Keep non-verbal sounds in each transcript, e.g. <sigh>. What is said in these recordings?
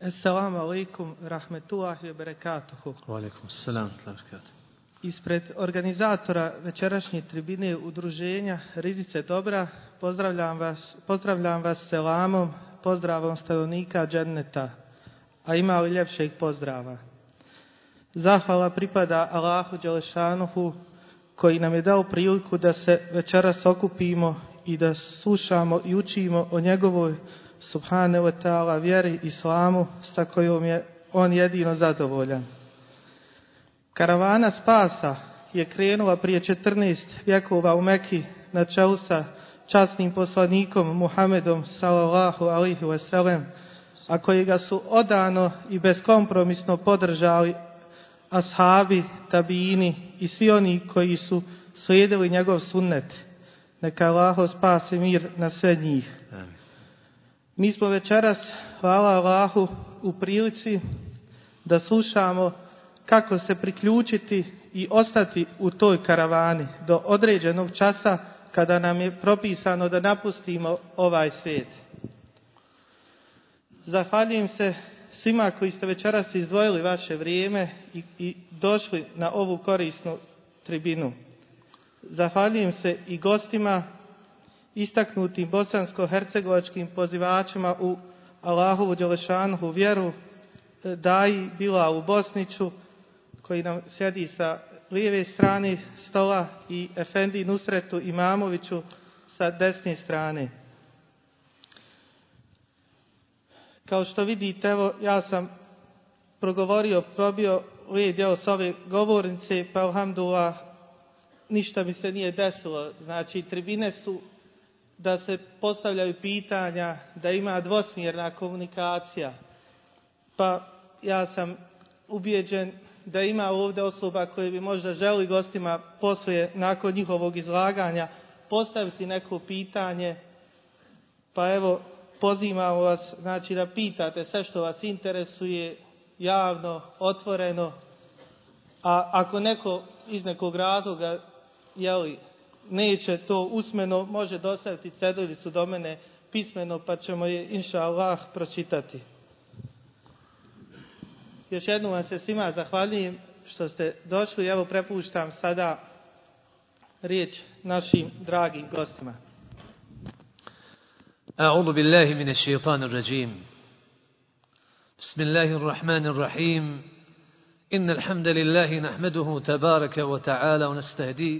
Assalamu alaikum, rahmetullahi wa barakatuhu. Alaikum salam, Ispred organizatora večerašnje tribine udruženja Rizice Dobra pozdravljam vas, pozdravljam vas selamom, pozdravom stanovnika dženneta, a ima li ljepšeg pozdrava. Zahvala pripada Allahu Đelešanuhu koji nam je dao priliku da se večeras okupimo i da slušamo i učimo o njegovoj subhanahu wa ta'ala vjeri islamu sa kojom je on jedino zadovoljan. Karavana spasa je krenula prije 14 vjekova u Meki na čelu sa časnim poslanikom Muhammedom sallallahu alihi wasallam, a kojega su odano i beskompromisno podržali ashabi, tabijini i svi oni koji su slijedili njegov sunnet. Neka Allaho spasi mir na sve njih. Amin. Mi smo večeras, hvala Allahu, u prilici da slušamo kako se priključiti i ostati u toj karavani do određenog časa kada nam je propisano da napustimo ovaj svijet. Zahvaljujem se svima koji ste večeras izdvojili vaše vrijeme i, i došli na ovu korisnu tribinu. Zahvaljujem se i gostima istaknutim bosansko-hercegovačkim pozivačima u Allahovu Đelešanuhu vjeru, e, Daji Bila u Bosniću, koji nam sjedi sa lijeve strane stola i Efendi Nusretu Imamoviću sa desne strane. Kao što vidite, evo, ja sam progovorio, probio lijep djelo s ove govornice, pa alhamdulillah, ništa mi se nije desilo. Znači, tribine su da se postavljaju pitanja, da ima dvosmjerna komunikacija. Pa ja sam ubijeđen da ima ovdje osoba koje bi možda želi gostima poslije, nakon njihovog izlaganja, postaviti neko pitanje. Pa evo, pozivamo vas znači, da pitate sve što vas interesuje, javno, otvoreno. A ako neko iz nekog razloga jeli, neće to usmeno, može dostaviti ceduljicu do mene pismeno, pa ćemo je, inša Allah, pročitati. Još jednom vam se svima zahvaljujem što ste došli. Evo prepuštam sada riječ našim dragim gostima. أعوذ بالله من الشيطان الرجيم بسم الله الرحمن الرحيم إن الحمد لله نحمده تبارك وتعالى ونستهديه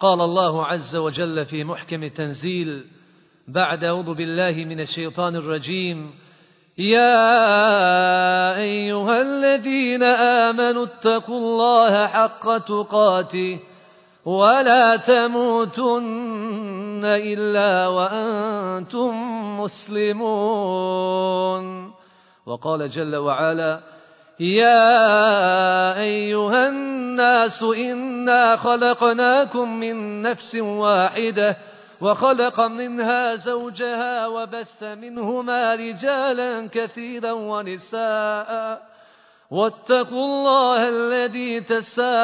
قال الله عز وجل في محكم التنزيل بعد أعوذ بالله من الشيطان الرجيم يا أيها الذين آمنوا اتقوا الله حق تقاته ولا تموتن إلا وأنتم مسلمون. وقال جل وعلا يا أيها الناس إنا خلقناكم من نفس واحدة وخلق منها زوجها وبث منهما رجالا كثيرا ونساء. واتقوا الله الذي تساءلون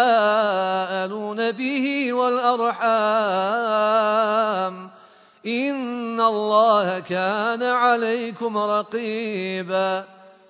به والأرحام. إن الله كان عليكم رقيبا.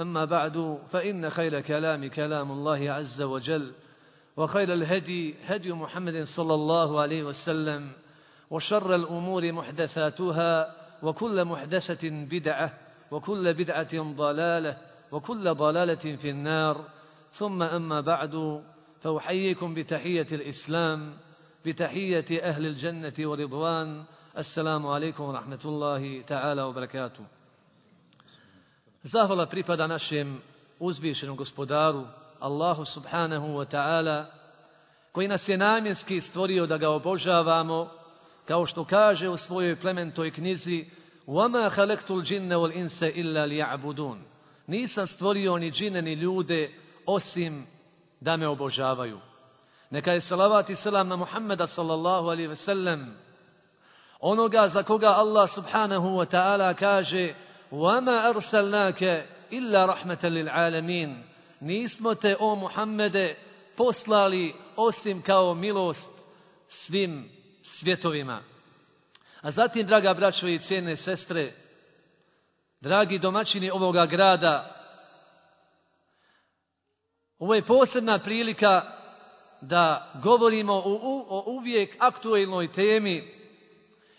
أما بعد فإن خير كلام كلام الله عز وجل وخير الهدي هدي محمد صلى الله عليه وسلم وشر الأمور محدثاتها وكل محدثة بدعة وكل بدعة ضلالة وكل ضلالة في النار. ثم أما بعد فأحييكم بتحية الإسلام بتحية أهل الجنة ورضوان. السلام عليكم ورحمة الله تعالى وبركاته. Zahvala pripada našem uzvišenom gospodaru, Allahu subhanahu wa ta'ala, koji nas je namjenski stvorio da ga obožavamo, kao što kaže u svojoj plementoj knjizi وَمَا خَلَقْتُ الْجِنَّ وَالْإِنسَ إِلَّا لِيَعْبُدُونَ Nisam stvorio ni džine ni ljude osim da me obožavaju. Neka je salavat i selam na Muhammeda sallallahu alaihi ve sellem, onoga za koga Allah subhanahu wa ta'ala kaže وَمَا أَرْسَلْنَاكَ إِلَّا رَحْمَةً لِلْعَالَمِينَ Nismo te, o Muhammede, poslali osim kao milost svim svjetovima. A zatim, draga braćo i cijene sestre, dragi domaćini ovoga grada, ovo je posebna prilika da govorimo o, o uvijek aktuelnoj temi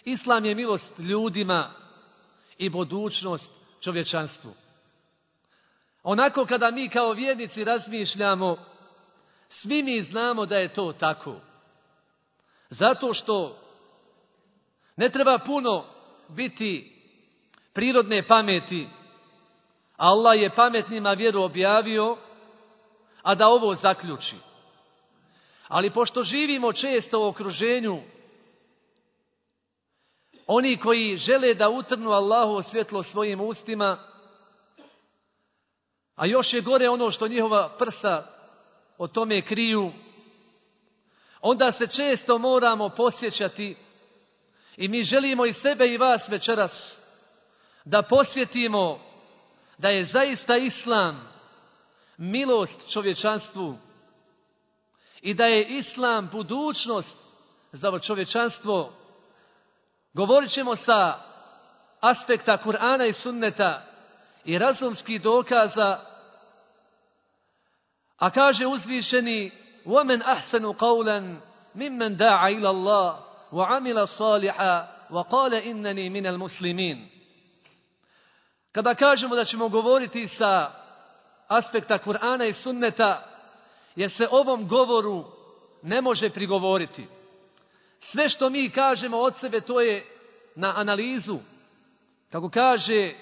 Islam je milost ljudima i budućnost čovječanstvu. Onako kada mi kao vjernici razmišljamo, svi mi znamo da je to tako. Zato što ne treba puno biti prirodne pameti. Allah je pametnima vjeru objavio, a da ovo zaključi. Ali pošto živimo često u okruženju oni koji žele da utrnu Allahu svjetlo svojim ustima, a još je gore ono što njihova prsa o tome kriju, onda se često moramo posjećati i mi želimo i sebe i vas večeras da posjetimo da je zaista Islam milost čovječanstvu i da je Islam budućnost za čovječanstvo. Govorit ćemo sa aspekta Kur'ana i sunneta i razumskih dokaza, a kaže uzvišeni وَمَنْ أَحْسَنُ قَوْلًا مِمَّنْ دَاعَ إِلَى اللَّهِ وَعَمِلَ صَالِحًا وَقَالَ إِنَّنِي مِنَ الْمُسْلِمِينَ Kada kažemo da ćemo govoriti sa aspekta Kur'ana i sunneta, jer se ovom govoru ne može prigovoriti. Sve što mi kažemo od sebe, to je na analizu. Kako kaže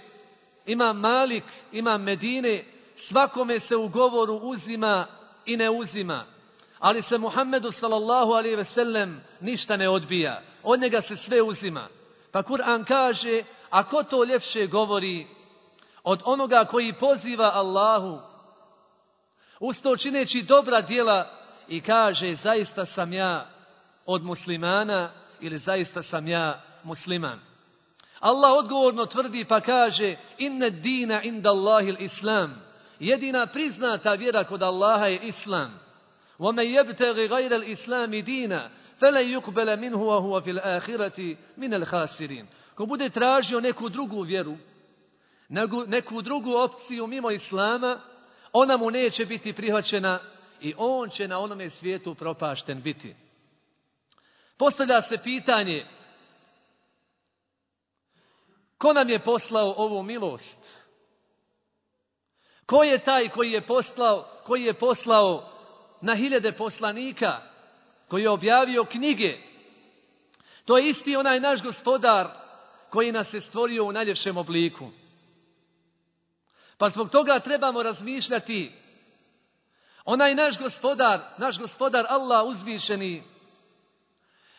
ima Malik, ima Medine, svakome se u govoru uzima i ne uzima. Ali se Muhammedu sallallahu alaihi ve sellem ništa ne odbija. Od njega se sve uzima. Pa Kur'an kaže, a ko to ljepše govori od onoga koji poziva Allahu, usto čineći dobra djela i kaže, zaista sam ja od muslimana ili zaista sam ja musliman. Allah odgovorno tvrdi pa kaže inne dina inda Allahil islam. Jedina priznata vjera kod Allaha je islam. وَمَنْ يَبْتَغِ غَيْرَ الْإِسْلَامِ دِينَ فَلَنْ يُقْبَلَ مِنْهُ وَهُوَ فِي الْآخِرَةِ مِنَ الْخَاسِرِينَ Ko bude tražio neku drugu vjeru, neku drugu opciju mimo Islama, ona mu neće biti prihvaćena i on će na onome svijetu propašten biti. Postavlja se pitanje, ko nam je poslao ovu milost? Ko je taj koji je poslao, koji je poslao na hiljade poslanika, koji je objavio knjige? To je isti onaj naš gospodar koji nas je stvorio u najljepšem obliku. Pa zbog toga trebamo razmišljati onaj naš gospodar, naš gospodar Allah uzvišeni,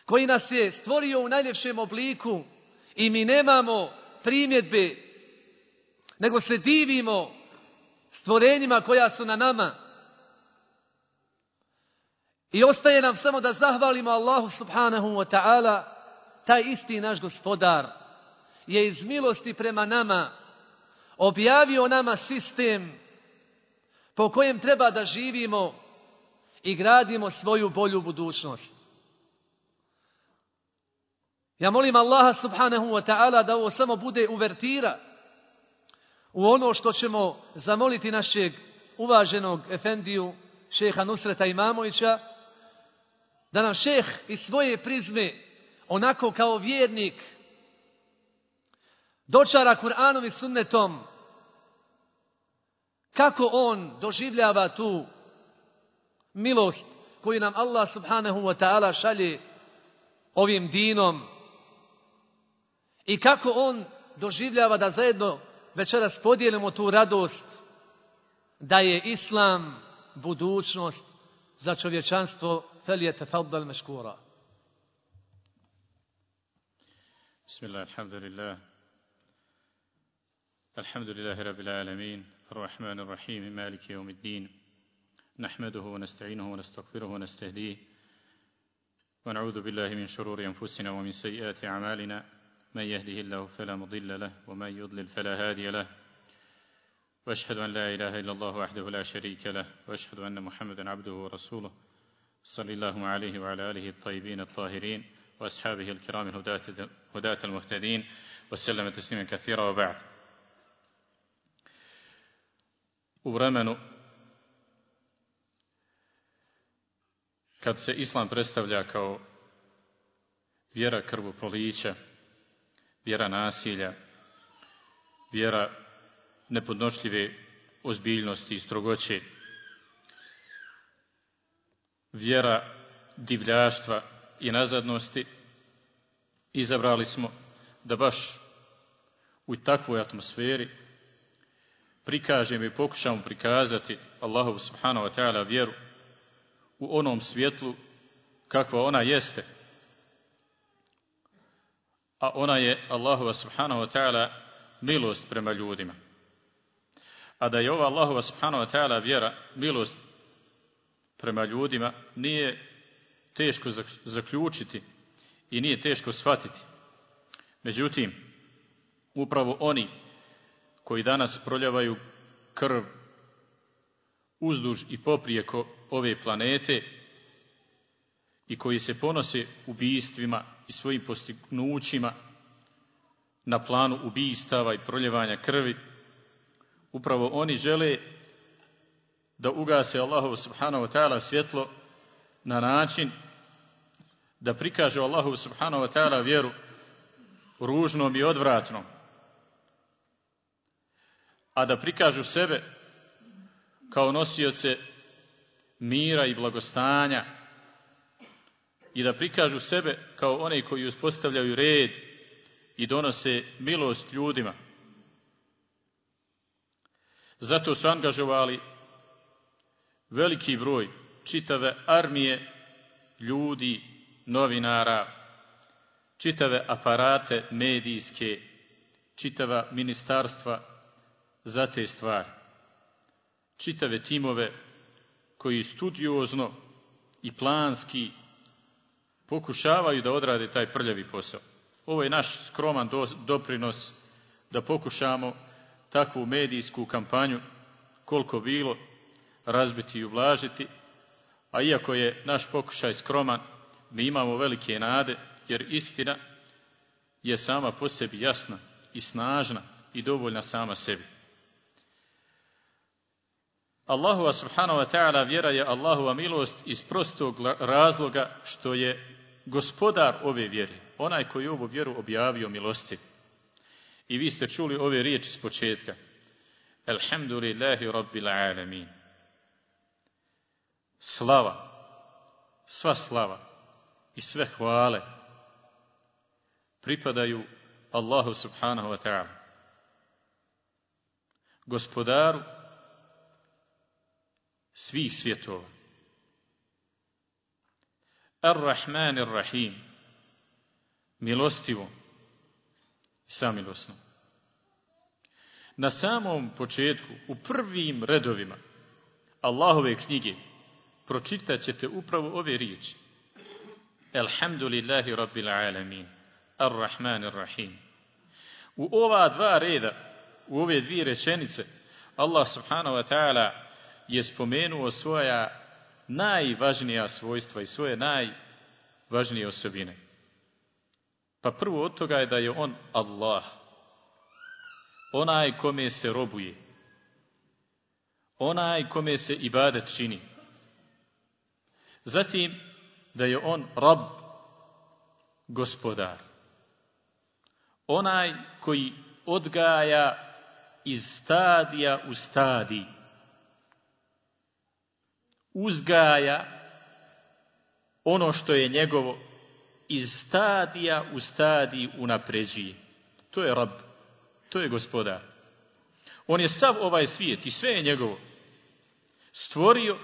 koji nas je stvorio u najljepšem obliku i mi nemamo primjedbe, nego se divimo stvorenjima koja su na nama. I ostaje nam samo da zahvalimo Allahu subhanahu wa ta'ala, taj isti naš gospodar je iz milosti prema nama objavio nama sistem po kojem treba da živimo i gradimo svoju bolju budućnost. Ja molim Allaha subhanahu wa ta'ala da ovo samo bude uvertira u ono što ćemo zamoliti našeg uvaženog efendiju šeha Nusreta Imamovića, da nam šeh iz svoje prizme, onako kao vjernik, dočara Kur'anom i sunnetom, kako on doživljava tu milost koju nam Allah subhanahu wa ta'ala šalje ovim dinom i kako on doživljava da zajedno večeras podijelimo tu radost da je Islam budućnost za čovječanstvo felijete faddal meškura. Bismillah, alhamdulillah. Alhamdulillahi rabbil alamin. الرحمن الرحيم مالك يوم الدين نحمده ونستعينه ونستغفره ونستهديه ونعوذ بالله من شرور أنفسنا ومن سيئات أعمالنا من يهده الله فلا مضل له ومن يضلل فلا هادي له. وأشهد أن لا إله إلا الله وحده لا شريك له وأشهد أن محمدا عبده ورسوله. صلى الله عليه وعلى آله الطيبين الطاهرين وأصحابه الكرام الهداة المهتدين وسلم تسليما كثيرا وبعد. U vremenu kad se islam kao vjera krvoprolića, vjera nasilja, vjera nepodnošljive ozbiljnosti i strogoće, vjera divljaštva i nazadnosti, izabrali smo da baš u takvoj atmosferi prikažemo i pokušamo prikazati Allahu subhanahu wa ta'ala vjeru u onom svjetlu kakva ona jeste. A ona je Allahu subhanahu wa ta'ala milost prema ljudima. A da je ova Allahu subhanahu wa ta'ala vjera milost prema ljudima nije teško zaključiti i nije teško shvatiti. Međutim, upravo oni koji danas proljavaju krv uzduž i poprijeko ove planete i koji se ponose ubijstvima i svojim postignućima na planu ubijstava i proljevanja krvi, upravo oni žele da ugase Allahu subhanahu wa ta'ala svjetlo na način da prikaže Allahu subhanahu wa ta'ala vjeru ružnom i odvratnom a da prikažu sebe kao nosioce mira i blagostanja i da prikažu sebe kao one koji uspostavljaju red i donose milost ljudima. Zato su angažovali veliki broj čitave armije ljudi, novinara, čitave aparate medijske, čitava ministarstva za te stvari. Čitave timove koji studiozno i planski pokušavaju da odrade taj prljavi posao. Ovo je naš skroman doprinos da pokušamo takvu medijsku kampanju koliko bilo razbiti i ublažiti, a iako je naš pokušaj skroman, mi imamo velike nade, jer istina je sama po sebi jasna i snažna i dovoljna sama sebi. Allahova subhanahu wa ta'ala vjera je Allahova milost iz prostog razloga što je gospodar ove vjere, onaj koji ovu vjeru objavio milosti. I vi ste čuli ove riječi s početka. Alhamdulillahi rabbil alamin. Slava, sva slava i sve hvale pripadaju Allahu subhanahu wa ta'ala. Gospodaru svih svjetova. Ar-Rahman Ar-Rahim. Milostivo samilosno. Na samom početku, u prvim redovima Allahove knjige, pročitat ćete upravo ove riječi. Alhamdulillahi Rabbil Alamin. Ar-Rahman Ar-Rahim. U ova dva reda, u ove dvije rečenice, Allah subhanahu wa ta'ala je spomenuo svoja najvažnija svojstva i svoje najvažnije osobine. Pa prvo od toga je da je on Allah. Onaj kome se robuje. Onaj kome se ibadet čini. Zatim da je on Rab, gospodar. Onaj koji odgaja iz stadija u stadiji uzgaja ono što je njegovo iz stadija u stadiji unapređuje. To je rab, to je gospodar. On je sav ovaj svijet i sve je njegovo. Stvorio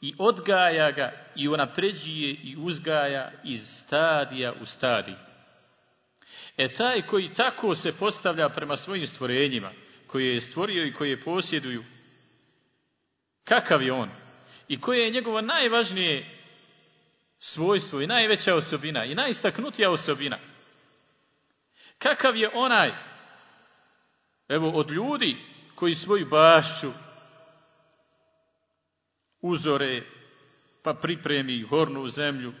i odgaja ga i unapređuje i uzgaja iz stadija u stadiji. E taj koji tako se postavlja prema svojim stvorenjima, koji je stvorio i koji je posjeduju, kakav je on? I koje je njegovo najvažnije svojstvo i najveća osobina i najistaknutija osobina? Kakav je onaj, evo od ljudi koji svoju bašću uzore, pa pripremi hornu zemlju,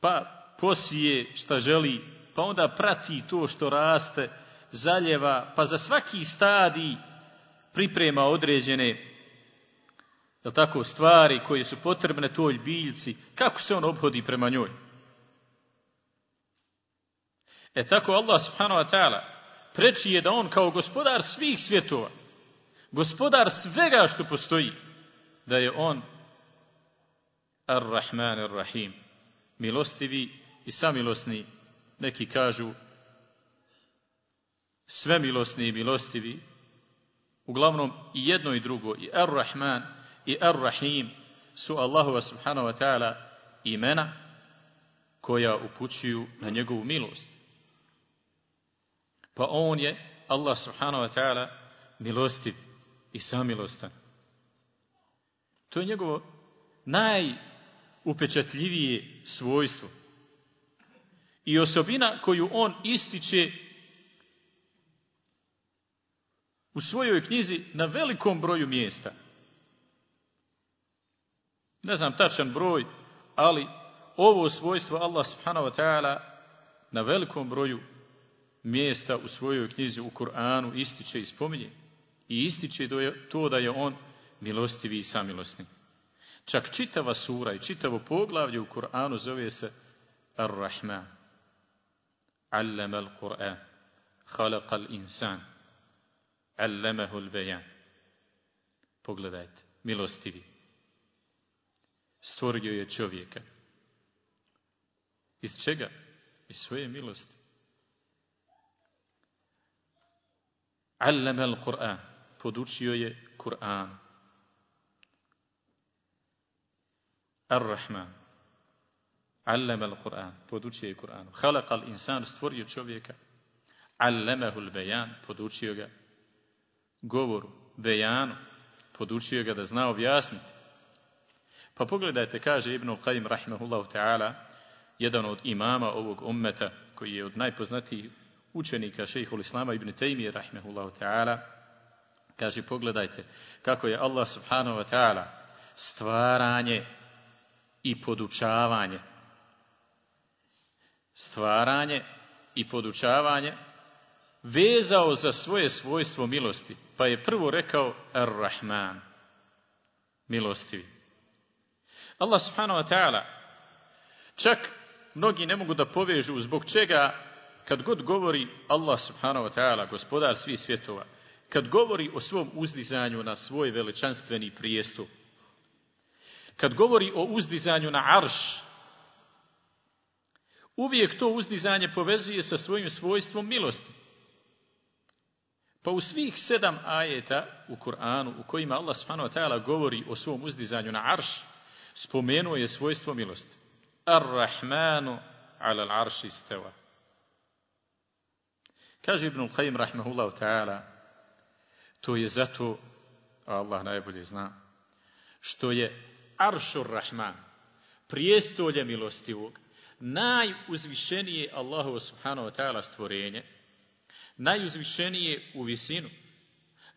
pa posije šta želi, pa onda prati to što raste, zaljeva, pa za svaki stadij priprema određene jel tako, stvari koje su potrebne toj biljci, kako se on obhodi prema njoj. E tako Allah subhanahu wa ta'ala preči je da on kao gospodar svih svjetova, gospodar svega što postoji, da je on Ar-Rahman Ar-Rahim, milostivi i samilosni, neki kažu sve milosni i milostivi, uglavnom i jedno i drugo, i Ar-Rahman i Ar-Rahim su Allahova subhanahu wa ta'ala imena koja upućuju na njegovu milost. Pa on je, Allah subhanahu wa ta'ala, milostiv i samilostan. To je njegovo najupečatljivije svojstvo. I osobina koju on ističe u svojoj knjizi na velikom broju mjesta. Ne znam tačan broj, ali ovo svojstvo Allah subhanahu wa ta'ala na velikom broju mjesta u svojoj knjizi u Kur'anu ističe i spominje. I ističe to da je on milostivi i samilosni. Čak čitava sura i čitavo poglavlje u Kur'anu zove se Ar-Rahman. Allama al-Qur'an. Khalaqa al-insan. Allamahu al-bayan. Pogledajte, milostivi. Stvorio je čovjeka. Iz čega? Iz svoje milosti. Allama al-Qur'an. Podučio je Kur'an. Ar-Rahman. Allama al-Quran. Podučio je Kur'anu. Halak al-insan. Stvorio čovjeka. Allamahu al-Bayan. Podučio ga govoru, bejanu. Podučio ga da zna objasniti. Pa pogledajte, kaže Ibn Qayyim rahimahullahu ta'ala, jedan od imama ovog ummeta, koji je od najpoznatijih učenika šejhul Islama Ibn Taymije rahimahullahu ta'ala, kaže pogledajte kako je Allah subhanahu wa ta'ala stvaranje i podučavanje. Stvaranje i podučavanje vezao za svoje svojstvo milosti. Pa je prvo rekao Ar-Rahman. Milostivi. Allah subhanahu wa ta'ala čak mnogi ne mogu da povežu zbog čega kad god govori Allah subhanahu wa ta'ala, gospodar svih svjetova, kad govori o svom uzdizanju na svoj veličanstveni prijestup, kad govori o uzdizanju na arš, uvijek to uzdizanje povezuje sa svojim svojstvom milosti. Pa u svih sedam ajeta u Kur'anu u kojima Allah subhanahu wa ta'ala govori o svom uzdizanju na arš, spomenuo je svojstvo milosti. Ar-Rahmanu ala l'arši steva. Kaže Ibn Qayyim rahmahullahu ta'ala, to je zato, Allah najbolje zna, što je Aršur Rahman, prijestolje milostivog, najuzvišenije Allahu subhanahu wa ta'ala stvorenje, najuzvišenije u visinu,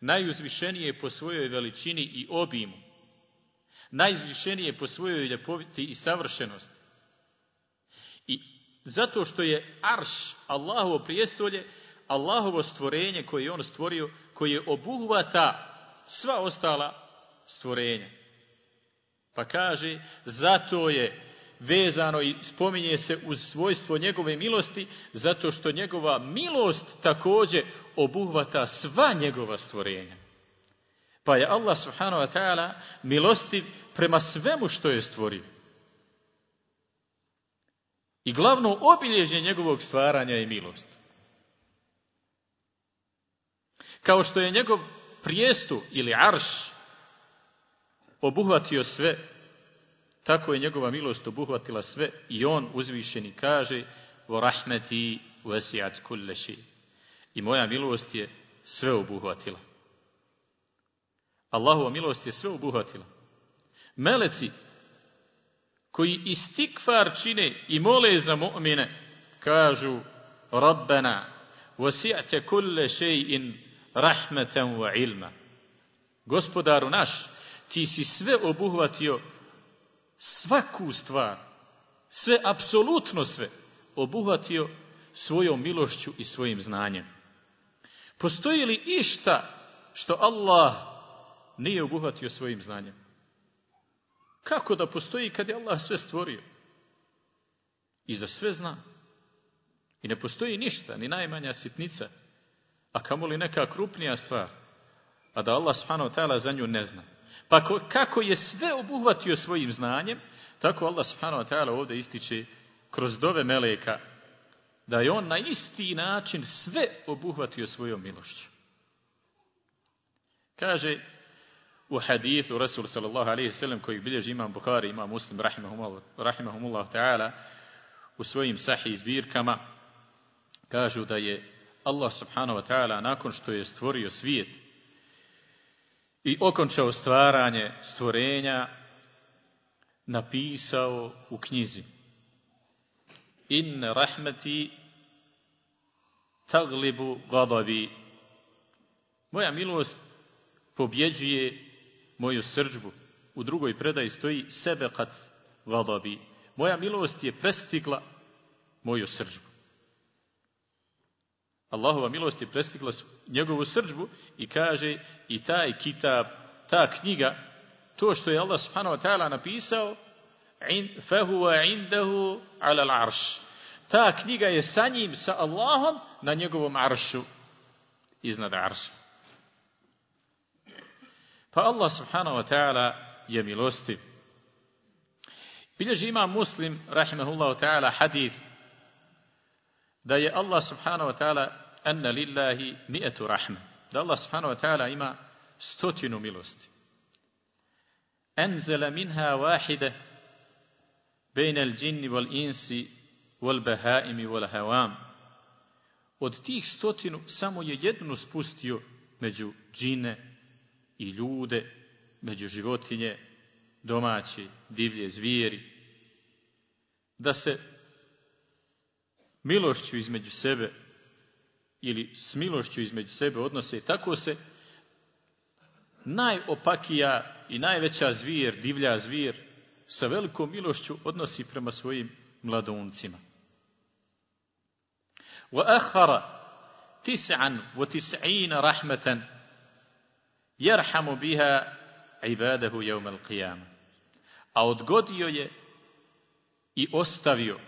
najuzvišenije po svojoj veličini i obimu, najuzvišenije po svojoj ljepoviti i savršenosti. I zato što je Arš Allahovo prijestolje, Allahovo stvorenje koje je on stvorio, koje obuhvata sva ostala stvorenja. Pa kaže, zato je vezano i spominje se uz svojstvo njegove milosti, zato što njegova milost također obuhvata sva njegova stvorenja. Pa je Allah subhanahu wa ta'ala milostiv prema svemu što je stvorio. I glavno obilježje njegovog stvaranja je milost. Kao što je njegov prijestu ili arš obuhvatio sve, tako je njegova milost obuhvatila sve i on uzvišeni kaže vesiat kulleši. I moja milost je sve obuhvatila. Allahova milost je sve obuhvatila. Meleci koji istikfar čine i mole za mu'mine, kažu Rabbena, vasi'te kulle še'in rahmetan wa ilma. Gospodaru naš, ti si sve obuhvatio, svaku stvar, sve, apsolutno sve, obuhvatio svojom milošću i svojim znanjem. Postoji li išta što Allah nije obuhvatio svojim znanjem? Kako da postoji kad je Allah sve stvorio? I za sve zna. I ne postoji ništa, ni najmanja sitnica, a kamoli neka krupnija stvar, a da Allah subhanahu wa za nju ne zna. Pa kako je sve obuhvatio svojim znanjem, tako Allah subhanahu ta'ala ovdje ističe kroz dove meleka da je on na isti način sve obuhvatio svojom milošću. Kaže u hadithu Rasul sallallahu alaihi sallam koji bilježi imam Bukhari, imam Muslim rahimahumullah ta'ala u svojim sahih zbirkama kažu da je Allah subhanahu wa ta'ala nakon što je stvorio svijet i okončao stvaranje stvorenja napisao u knjizi. Inne rahmeti taglibu gadabi. Moja milost pobjeđuje moju srđbu. U drugoj predaji stoji sebe kad gadabi. Moja milost je prestigla moju srđbu. Allahova milost je prestigla njegovu srđbu i kaže i taj kitab, ta knjiga, to što je Allah subhanahu wa ta'ala napisao, fehuva indahu ala l'arš. Ta knjiga je sa njim, sa Allahom, na njegovom aršu, iznad arša. Pa Allah subhanahu wa ta'ala je milostiv. Bilježi ima muslim, rahimahullahu ta'ala, hadith da je Allah subhanahu wa ta'ala anna lillahi mi'atu rahma. Da Allah subhanahu wa ta'ala ima stotinu milosti. Enzela minha wahide bejna al-džinni wal-insi wal-bahaimi wal-havam. Od tih stotinu samo je jednu spustio među džine i ljude, među životinje, domaći, divlje zvijeri. Da se milošću između sebe ili s milošću između sebe odnose, tako se najopakija i najveća zvir, divlja zvir, sa velikom milošću odnosi prema svojim mladuncima. وأخر تسعا وتسعين رحمة Jerhamu biha ibadahu jeumel qiyama. A odgodio je i ostavio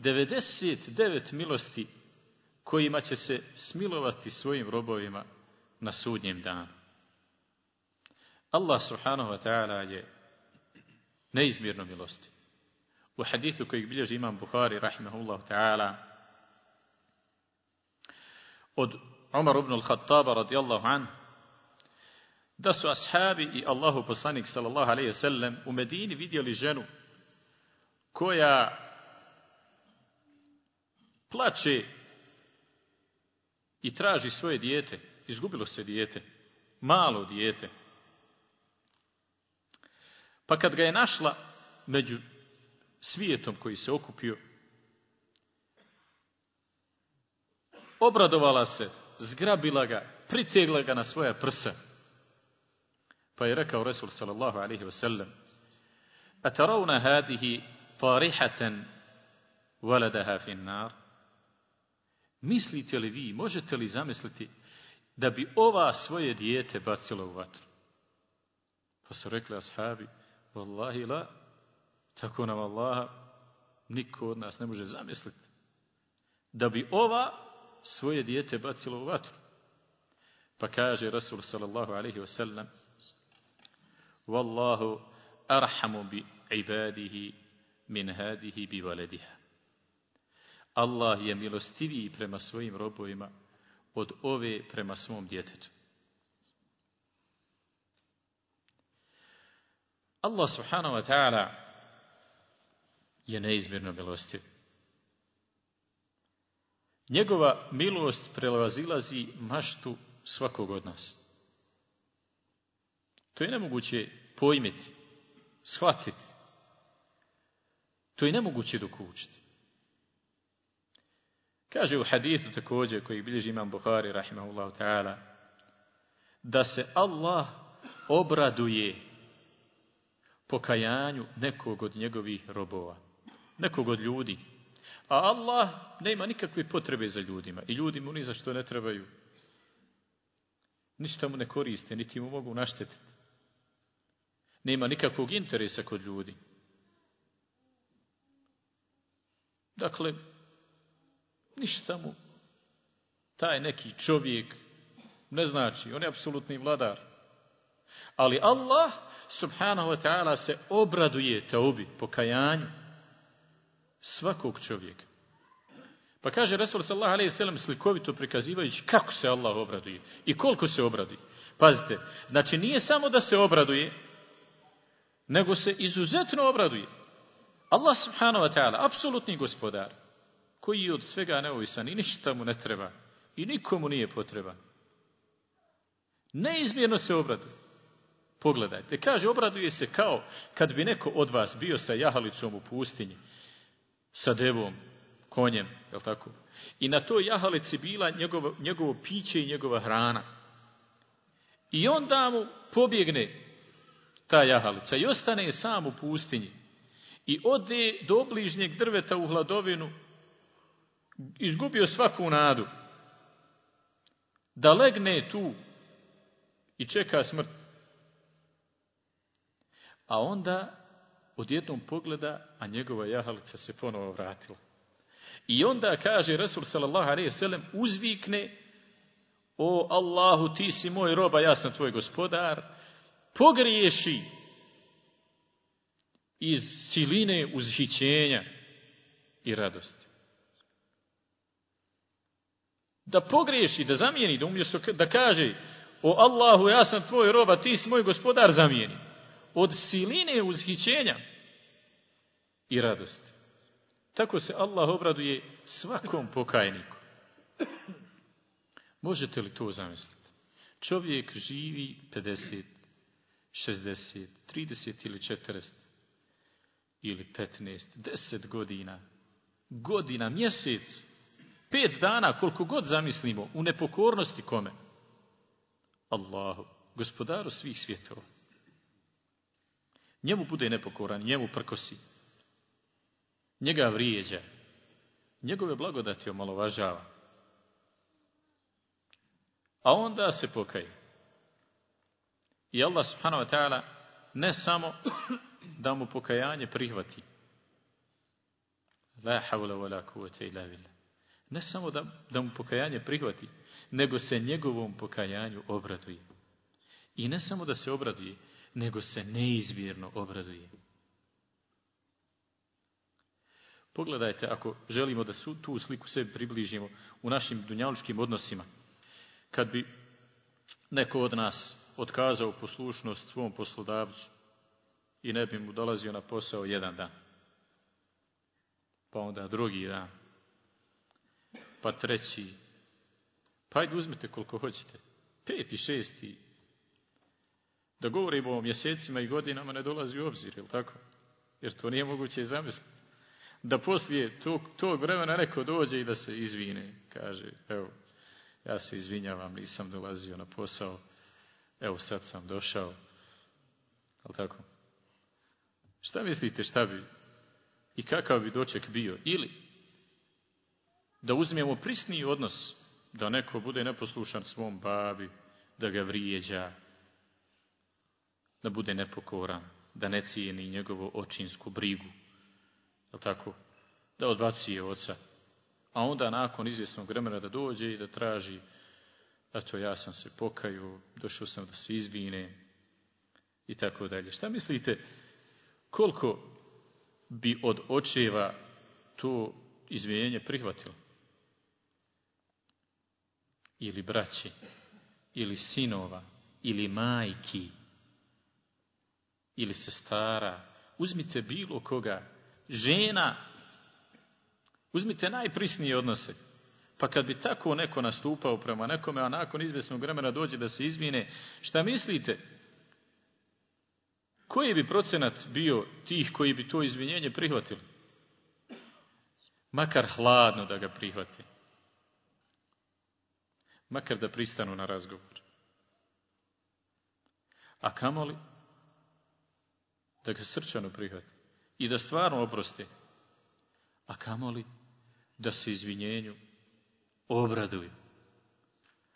99 milosti kojima će se smilovati svojim robovima na sudnjem danu. Allah subhanahu wa ta'ala je neizmjerno milosti. U hadithu kojeg bilježi imam Bukhari rahimahullahu ta'ala, od Umar ibn al-Khattaba, radijallahu anhu, da su ashabi i Allahu poslanik sallallahu alaihi sallam u Medini vidjeli ženu koja plače i traži svoje dijete. Izgubilo se dijete. Malo dijete. Pa kad ga je našla među svijetom koji se okupio, obradovala se, zgrabila ga, pritegla ga na svoja prsa. Pa je rekao Resul sallallahu alaihi wasallam A taravna hadihi tarihatan waladaha fin nar? Mislite li vi, možete li zamisliti da bi ova svoje dijete bacila u vatru? Pa su rekli ashabi, Wallahi la, tako nam Allaha niko od nas ne može zamisliti. Da bi ova svoje dijete bacila u vatru. Pa kaže Rasul sallallahu alaihi wasallam, Wallahu arhamu bi ibadihi min hadihi bi valediha. Allah je milostiviji prema svojim robovima od ove prema svom djetetu. Allah subhanahu wa ta'ala je neizmjerno milostiv. Njegova milost prelazilazi maštu svakog od nas. To je nemoguće pojmiti, shvatiti. To je nemoguće dokučiti. Kaže u hadithu također koji bilježi imam Buhari rahimahullahu ta'ala da se Allah obraduje pokajanju nekog od njegovih robova. Nekog od ljudi. A Allah nema nikakve potrebe za ljudima. I ljudi mu ni za što ne trebaju. Ništa mu ne koriste, niti mu mogu naštetiti. Nema nikakvog interesa kod ljudi. Dakle, ništa mu taj neki čovjek ne znači, on je apsolutni vladar. Ali Allah subhanahu wa ta'ala se obraduje taubi, pokajanju svakog čovjeka. Pa kaže Resul sallallahu alaihi sallam slikovito prikazivajući kako se Allah obraduje i koliko se obraduje. Pazite, znači nije samo da se obraduje, nego se izuzetno obraduje. Allah subhanahu wa ta'ala, apsolutni gospodar, koji od svega neovisan i ništa mu ne treba i nikomu nije potreban. Neizmjerno se obraduje. Pogledajte, kaže, obraduje se kao kad bi neko od vas bio sa jahalicom u pustinji, sa devom, konjem, je tako? I na toj jahalici bila njegovo, njegovo piće i njegova hrana. I onda mu pobjegne ta jahalica i ostane sam u pustinji i ode do obližnjeg drveta u hladovinu, izgubio svaku nadu, da legne tu i čeka smrt. A onda odjednom pogleda, a njegova jahalica se ponovo vratila. I onda kaže Rasul sallallahu alaihi sallam uzvikne o Allahu ti si moj roba, ja sam tvoj gospodar, pogriješi iz siline uzhićenja i radosti. Da pogriješi, da zamijeni, da umjesto da kaže o Allahu, ja sam tvoj roba, ti si moj gospodar, zamijeni. Od siline uzhićenja i radosti. Tako se Allah obraduje svakom pokajniku. Možete li to zamisliti? Čovjek živi 50, 60, 30 ili 40 ili 15, 10 godina, godina, mjesec, pet dana, koliko god zamislimo, u nepokornosti kome? Allahu, gospodaru svih svjetova. Njemu bude nepokoran, njemu prkosi. Njega vrijeđa. Njegove blagodati omalovažava. A onda se pokaje. I Allah subhanahu wa ta'ala ne samo <clears throat> da mu pokajanje prihvati. La hawla wa la illa billah. Ne samo da, da mu pokajanje prihvati, nego se njegovom pokajanju obraduje. I ne samo da se obraduje, nego se neizmjerno obraduje. Pogledajte, ako želimo da su tu sliku sebi približimo u našim dunjalučkim odnosima, kad bi neko od nas otkazao poslušnost svom poslodavcu, i ne bi mu dolazio na posao jedan dan. Pa onda drugi dan. Pa treći. Pa ajde uzmite koliko hoćete. Peti, šesti. Da govorimo o mjesecima i godinama ne dolazi u obzir, je tako? Jer to nije moguće zamisliti. Da poslije tog, tog vremena neko dođe i da se izvine. Kaže, evo, ja se izvinjavam, nisam dolazio na posao. Evo sad sam došao. Je tako? Šta mislite šta bi i kakav bi doček bio? Ili da uzmemo prisniji odnos, da neko bude neposlušan svom babi, da ga vrijeđa, da bude nepokoran, da ne cijeni njegovu očinsku brigu, je tako? Da odbacuje oca. A onda nakon izvjesnog vremena da dođe i da traži, eto ja sam se pokaju, došao sam da se izvine, i tako dalje. Šta mislite koliko bi od očeva to izvijenje prihvatilo? Ili braći, ili sinova, ili majki, ili sestara. Uzmite bilo koga, žena, uzmite najprisnije odnose. Pa kad bi tako neko nastupao prema nekome, a nakon izvjesnog vremena dođe da se izvine, šta mislite? Koji bi procenat bio tih koji bi to izvinjenje prihvatili? Makar hladno da ga prihvati. Makar da pristanu na razgovor. A kamoli da ga srčano prihvati. I da stvarno oprosti. A kamoli da se izvinjenju obraduju.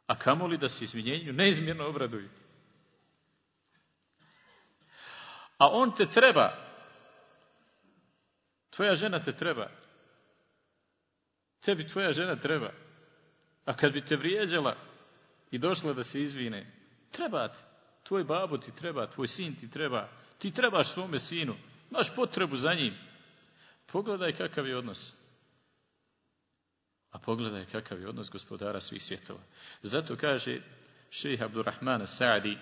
A kamoli da se izvinjenju neizmjerno obraduju. A on te treba. Tvoja žena te treba. Tebi tvoja žena treba. A kad bi te vrijeđala i došla da se izvine, treba ti. Tvoj babo ti treba, tvoj sin ti treba. Ti trebaš svome sinu. Imaš potrebu za njim. Pogledaj kakav je odnos. A pogledaj kakav je odnos gospodara svih svjetova. Zato kaže šejh Abdurrahman Sa'di,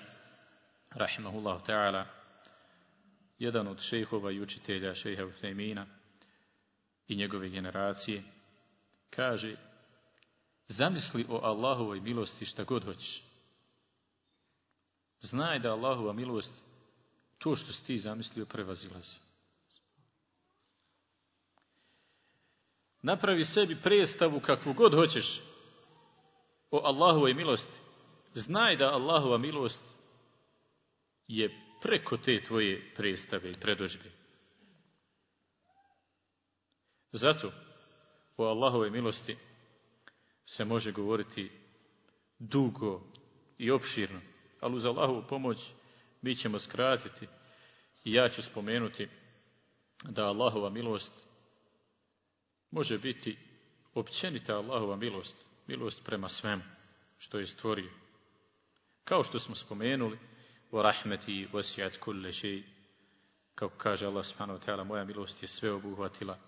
rahimahullahu ta'ala, jedan od šejhova i učitelja šejha Uthejmina i njegove generacije, kaže, zamisli o Allahovoj milosti šta god hoćeš. Znaj da Allahova milost, to što si ti zamislio, prevazilazi. Napravi sebi predstavu kakvu god hoćeš o Allahovoj milosti. Znaj da Allahova milost je preko te tvoje predstave i predožbe. Zato o Allahove milosti se može govoriti dugo i opširno, ali uz Allahovu pomoć mi ćemo skratiti i ja ću spomenuti da Allahova milost može biti općenita Allahova milost, milost prema svemu što je stvorio. Kao što smo spomenuli, o rahmeti wasijat kulle kako kaže Allah subhanahu wa ta'ala, moja milost je sve obuhvatila.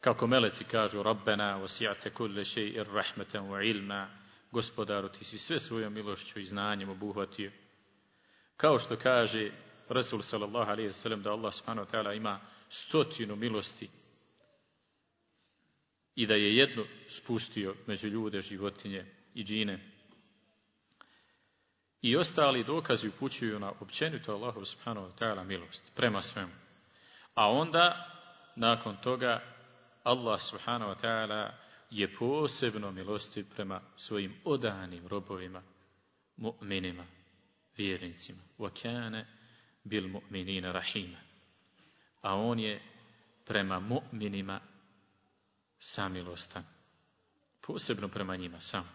Kako meleci kažu, Rabbena wasijate kulle šej ir rahmetan wa ilma, gospodaru, ti si sve svojom milošću i znanjem obuhvatio. Kao što kaže Rasul sallallahu alaihi wasallam da Allah subhanahu wa ta'ala ima stotinu milosti i da je jednu spustio među ljude, životinje i džine. I ostali dokazi upućuju na općenito Allahu subhanahu wa ta'ala milost prema svemu. A onda, nakon toga, Allah subhanahu wa ta'ala je posebno milosti prema svojim odanim robovima, mu'minima, vjernicima. وَكَانَ بِالْمُؤْمِنِينَ رَحِيمًا A on je prema mu'minima samilostan. Posebno prema njima sam.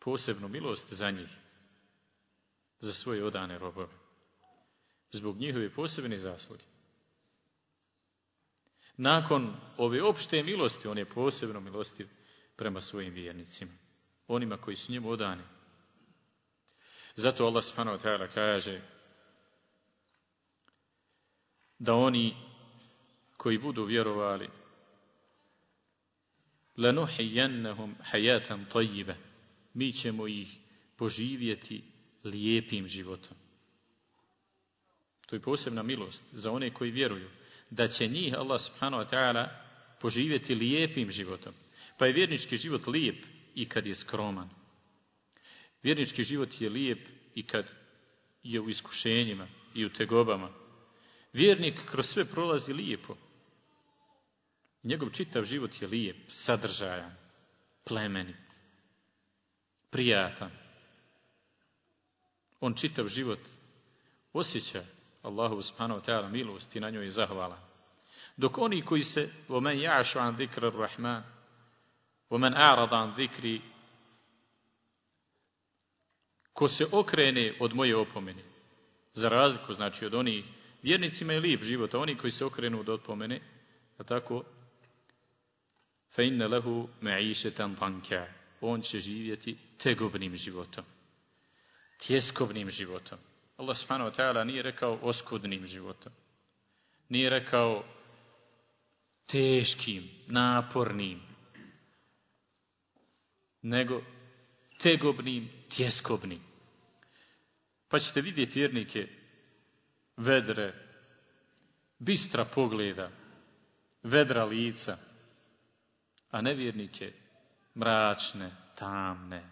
Posebnu milost za njih. Za svoje odane robove. Zbog njihove posebne zasluge. Nakon ove opšte milosti, on je posebno milostiv prema svojim vjernicima. Onima koji su njemu odani. Zato Allah subhanahu wa kaže da oni koji budu vjerovali lanuhijannahum hayatan tayyiba mi ćemo ih poživjeti lijepim životom. To je posebna milost za one koji vjeruju da će njih Allah subhanahu wa ta'ala poživjeti lijepim životom. Pa je vjernički život lijep i kad je skroman. Vjernički život je lijep i kad je u iskušenjima i u tegobama. Vjernik kroz sve prolazi lijepo. Njegov čitav život je lijep, sadržajan, plemenit, prijatan. On čitav život osjeća Allahu subhanahu wa ta'ala milost i na njoj je zahvala. Dok oni koji se وَمَنْ يَعْشُ عَنْ ذِكْرَ الرَّحْمَنِ وَمَنْ أَعْرَضَ عَنْ ذِكْرِ ko se okrene od moje opomene, za razliku znači od onih vjernicima je lijep život, a oni koji se okrenu od opomene, a tako فَإِنَّ لَهُ مَعِيشَةً طَنْكَ On će živjeti tegobnim životom. Tjeskovnim životom. Allah subhanahu wa ta'ala nije rekao oskudnim životom. Nije rekao teškim, napornim, nego tegobnim, tjeskobnim. Pa ćete vidjeti vjernike vedre, bistra pogleda, vedra lica, a nevjernike mračne, tamne,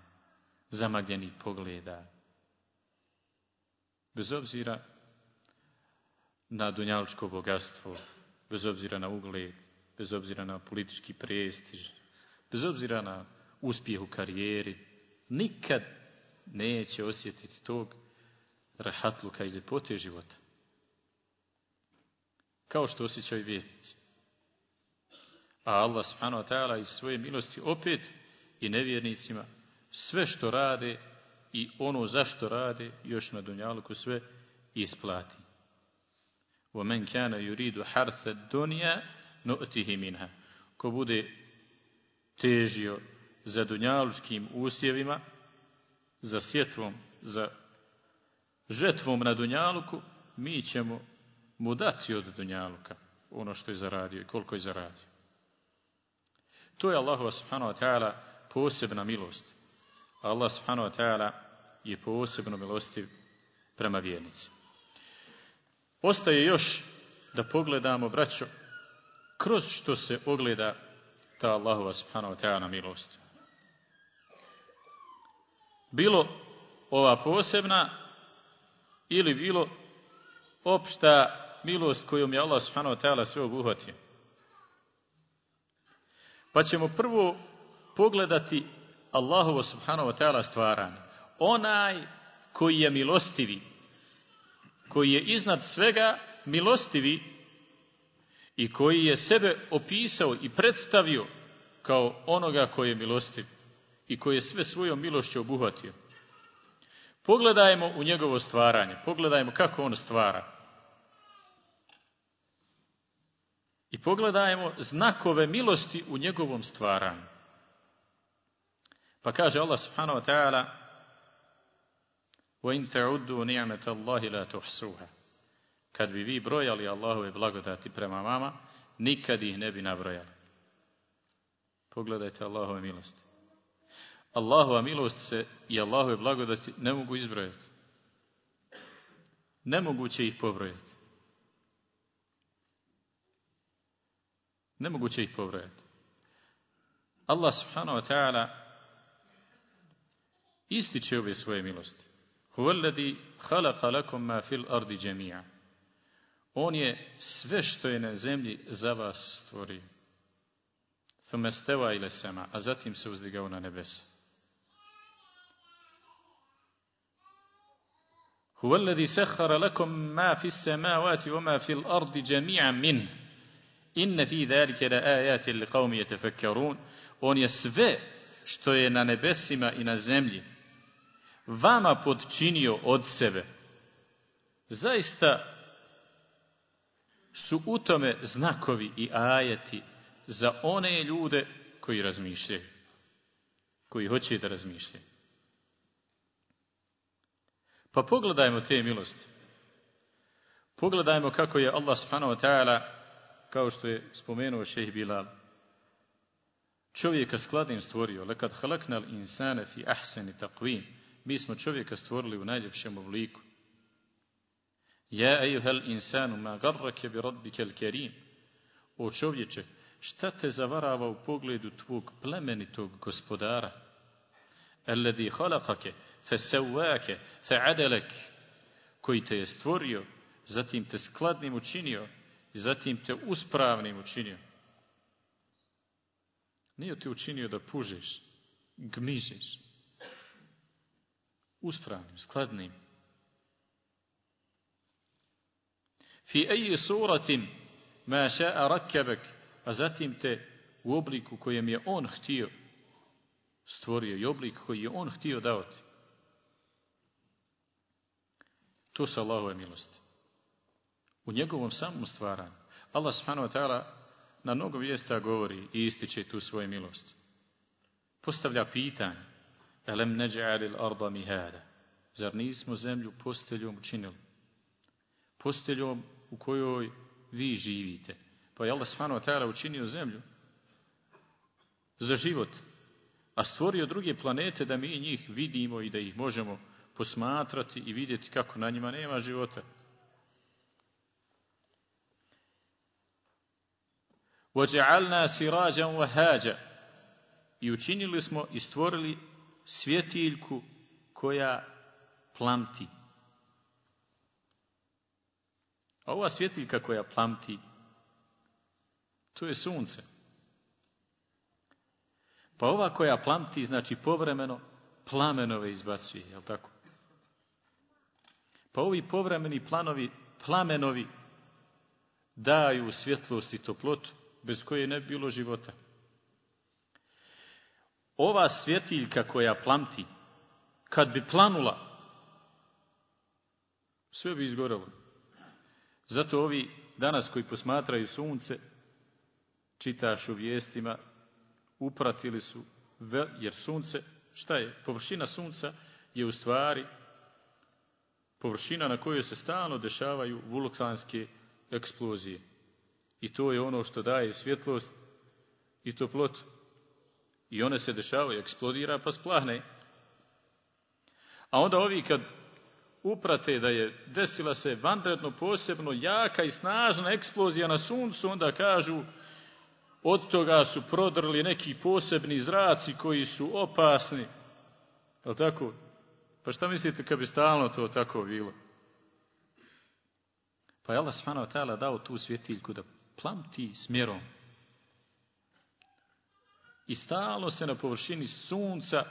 zamagljenih pogleda. Bez obzira na dunjaličko bogatstvo, bez obzira na ugled, bez obzira na politički prestiž, bez obzira na uspjeh u karijeri, nikad neće osjetiti tog rahatluka i ljepote života. Kao što osjećaju vjernici. A Allah subhanahu wa ta'ala iz svoje milosti opet i nevjernicima sve što rade i ono zašto rade još na dunjaluku sve isplati. وَمَنْ كَانَ يُرِيدُ حَرْثَ الدُّنْيَا نُؤْتِهِ مِنْهَا Ko bude težio za dunjalučkim usjevima, za sjetvom, za žetvom na dunjaluku, mi ćemo mu dati od dunjaluka ono što je zaradio i koliko je zaradio. To je Allah subhanahu wa ta'ala posebna milost. Allah subhanahu wa ta'ala je posebno milostiv prema vjernici. Ostaje još da pogledamo, braćo, kroz što se ogleda ta Allahova subhanahu wa ta'ala milost. Bilo ova posebna ili bilo opšta milost kojom je Allah subhanahu wa ta'ala sve obuhvatio. Pa ćemo prvo pogledati Allahovo subhanahu wa ta'ala stvaranje. Onaj koji je milostivi, koji je iznad svega milostivi i koji je sebe opisao i predstavio kao onoga koji je milostiv i koji je sve svojom milošću obuhvatio. Pogledajmo u njegovo stvaranje, pogledajmo kako on stvara. I pogledajmo znakove milosti u njegovom stvaranju. Pa kaže Allah subhanahu wa ta'ala وَإِن تَعُدُّوا نِعْمَةَ اللَّهِ لَا تُحْسُوهَا Kad bi vi brojali Allahove blagodati prema vama, nikad ih ne bi nabrojali. Pogledajte Allahove milosti. Allahova milost se i Allahove blagodati ne mogu izbrojati. Nemoguće ih pobrojati. Nemoguće ih pobrojati. Allah subhanahu wa ta'ala ističe ove svoje milosti. Huvalladi khalaqa lakum ma fil ardi jami'a. On je sve što je na zemlji za vas stvorio. Thumme steva ile sema, a zatim se uzdigao na nebesa. Huvalladi sahara lakum ma fis samavati wa ma fil ardi jami'a min. Inne fi dhalike la ajati li qavmi yatafakkarun. On je sve što je na nebesima i na zemlji vama podčinio od sebe. Zaista su u tome znakovi i ajeti za one ljude koji razmišljaju. Koji hoće da razmišljaju. Pa pogledajmo te milosti. Pogledajmo kako je Allah subhanahu wa ta'ala, kao što je spomenuo šeheh Bilal, čovjeka skladnim stvorio. Lekad halaknal insane fi ahseni taqvim. Mi smo čovjeka stvorili u najljepšem obliku. Ja ejuhel insanu ma garrake bi rabbike kerim. O čovječe, šta te zavarava u pogledu tvog plemenitog gospodara? Alladhi halakake, fe sewake, fe adelek, koji te je stvorio, zatim te skladnim učinio, i zatim te uspravnim učinio. Nije ti učinio da pužeš, gmižeš, uspravnim, skladnim. Fi eji suratim ma ša'a rakkabek, a zatim te u obliku kojem je on htio stvorio i oblik koji je on htio davati. To su Allahove milosti. U njegovom samom stvaranju. Allah subhanahu wa ta'ala na mnogo vijesta govori i ističe tu svoju milost. Postavlja pitanje. Elem neđa'alil arda mihada. Zar nismo zemlju posteljom učinili? Posteljom u kojoj vi živite. Pa je Allah s.w.t. učinio zemlju za život, a stvorio druge planete da mi njih vidimo i da ih možemo posmatrati i vidjeti kako na njima nema života. وَجَعَلْنَا سِرَاجًا وَهَاجًا I učinili smo i stvorili svjetiljku koja plamti. A ova svjetiljka koja plamti, to je sunce. Pa ova koja plamti, znači povremeno, plamenove izbacuje, jel tako? Pa ovi povremeni planovi, plamenovi, daju svjetlost i toplotu, bez koje ne bi bilo života. Ova svjetiljka koja plamti, kad bi planula, sve bi izgorelo. Zato ovi danas koji posmatraju sunce, čitaš u vijestima, upratili su, jer sunce, šta je? Površina sunca je u stvari površina na kojoj se stalno dešavaju vulkanske eksplozije. I to je ono što daje svjetlost i toplotu. I one se dešavaju, eksplodira pa splahne. A onda ovi kad uprate da je desila se vanredno posebno jaka i snažna eksplozija na suncu, onda kažu od toga su prodrli neki posebni zraci koji su opasni. Je tako? Pa šta mislite kad bi stalno to tako bilo? Pa je Allah s.w.t. dao tu svjetiljku da plamti smjerom. I stalno se na površini sunca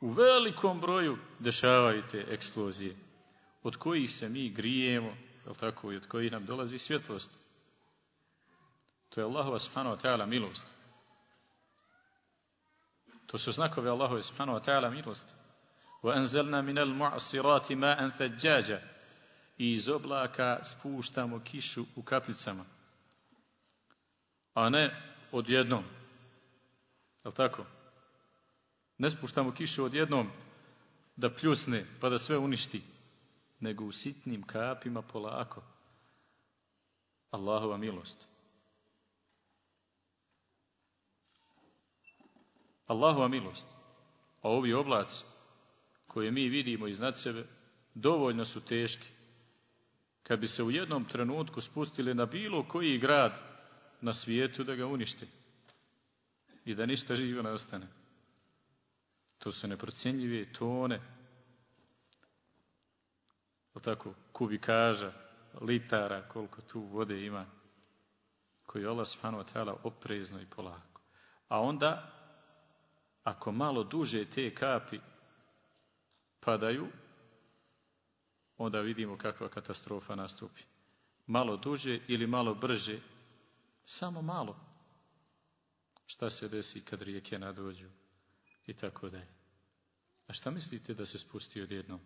u velikom broju dešavaju te eksplozije, od kojih se mi grijemo, je tako, i od kojih nam dolazi svjetlost. To je Allahova subhanahu wa ta'ala milost. To su znakove Allahove subhanahu wa ta'ala milosti. وَأَنْزَلْنَا مِنَ الْمُعْصِرَاتِ مَاءً ثَجَّاجًا I iz oblaka spuštamo kišu u kapljicama a ne odjednom. Je tako? Ne spuštamo kišu odjednom da pljusne pa da sve uništi, nego u sitnim kapima polako. Allahova milost. Allahova milost. A ovi oblaci koje mi vidimo iznad sebe dovoljno su teški. Kad bi se u jednom trenutku spustili na bilo koji grad na svijetu da ga uništi. I da ništa živo ne ostane. To su neprocjenljive tone. O tako, kubikaža, litara, koliko tu vode ima. Koji Allah subhanahu wa oprezno i polako. A onda, ako malo duže te kapi padaju, onda vidimo kakva katastrofa nastupi. Malo duže ili malo brže samo malo. Šta se desi kad rijeke nadođu? I tako dalje. A šta mislite da se spusti odjednom?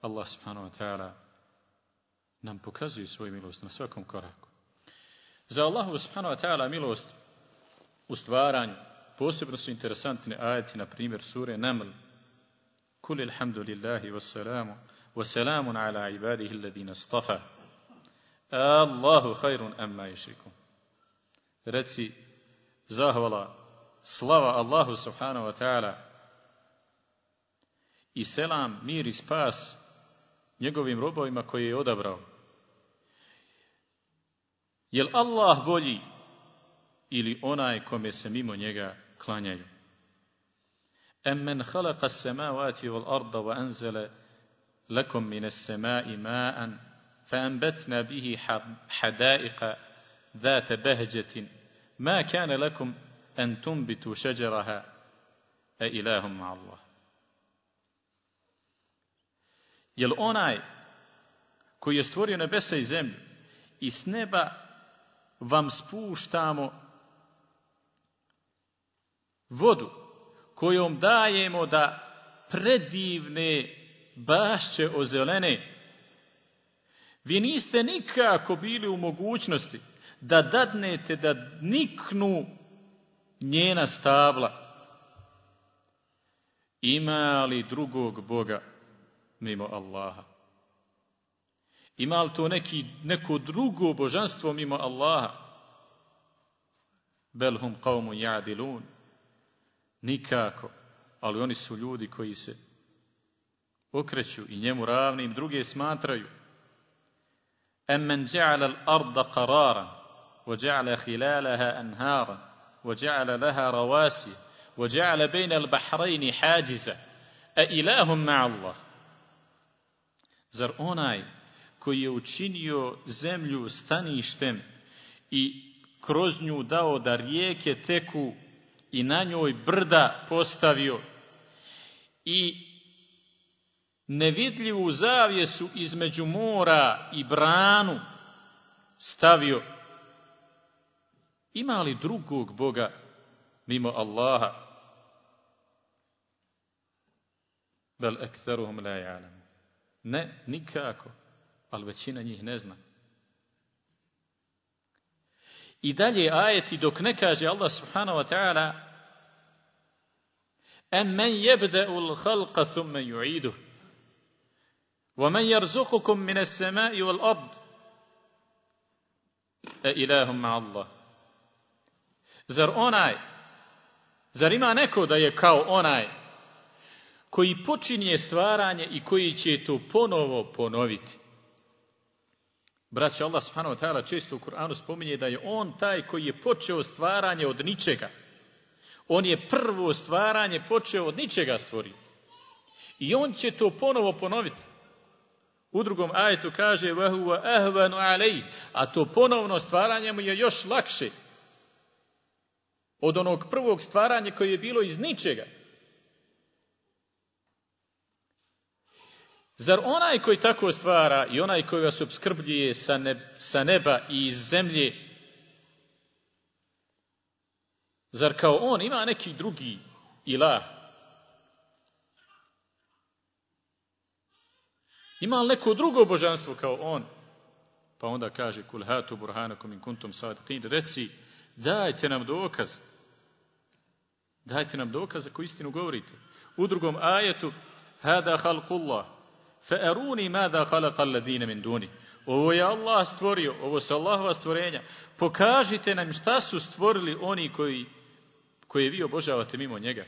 Allah subhanahu wa ta'ala nam pokazuje svoju milost na svakom koraku. Za Allahu subhanahu wa ta'ala milost u stvaranju posebno su interesantne ajeti, na primjer sure Naml. Kul ilhamdulillahi wassalamu wassalamun ala ibadihi alladhina stafa. Allahu khairun amma yushrikun zahvala, slava Allahu subhanahu wa ta'ala i selam, mir i spas njegovim robovima koje je odabrao. Jel Allah bolji ili onaj kome se mimo njega klanjaju? أمن خلق السماوات والأرض وأنزل لكم من السماء ماء فأنبتنا به حدائق ذات بهجة ما كان لكم أن تنبتوا شجرها أإله مع الله Jel onaj koji je stvorio nebesa i zemlju i s neba vam spuštamo vodu kojom dajemo da predivne bašće ozelene. Vi niste nikako bili u mogućnosti da dadnete da niknu njena stabla. Ima li drugog Boga mimo Allaha? Ima li to neki, neko drugo božanstvo mimo Allaha? Belhum qavmu jadilun. Nikako. Ali oni su ljudi koji se okreću i njemu ravnim druge smatraju. Emmen ja'ala al-arda qararan وجعل خلالها أنهارا وجعل لها رواسي وجعل بين البحرين حاجزا أإله مع الله Zar onaj koji je učinio zemlju staništem i kroz nju dao da rijeke teku i na njoj brda postavio i nevidljivu zavjesu između mora i branu stavio. Ima li drugog Boga mimo Allaha? Bel ekteruhum la ja'lamu. Ne, nikako, ali većina njih ne zna. I dalje ajeti dok ne kaže Allah subhanahu wa ta'ala أَمَّنْ يَبْدَأُ الْخَلْقَ ثُمَّ يُعِيدُهُ وَمَنْ يَرْزُقُكُم مِّنَ السَّمَاءِ وَالْأَرْضِ أَإِلَهٌ مَعَ اللَّهِ Zar onaj, zar ima neko da je kao onaj koji počinje stvaranje i koji će to ponovo ponoviti? Braća Allah subhanahu wa ta'ala često u Kur'anu spominje da je on taj koji je počeo stvaranje od ničega. On je prvo stvaranje počeo od ničega stvorio. I on će to ponovo ponoviti. U drugom ajetu kaže وَهُوَ أَهْوَنُ عَلَيْهِ A to ponovno stvaranje mu je još lakše. Od onog prvog stvaranja koje je bilo iz ničega. Zar onaj koji tako stvara i onaj koji vas obskrbljuje sa, sa neba i iz zemlje, zar kao on ima neki drugi ilah? Ima li neko drugo božanstvo kao on? Pa onda kaže, kul hatu burhanakum in kuntum sadiqin, reci, dajte nam dokaz. Dajte nam dokaz ako istinu govorite. U drugom ajetu, hada halkullah, Fa'aruni mada khalaqa alladhina min duni. Ovo je Allah stvorio, ovo su Allahova stvorenja. Pokažite nam šta su stvorili oni koji koje vi obožavate mimo njega.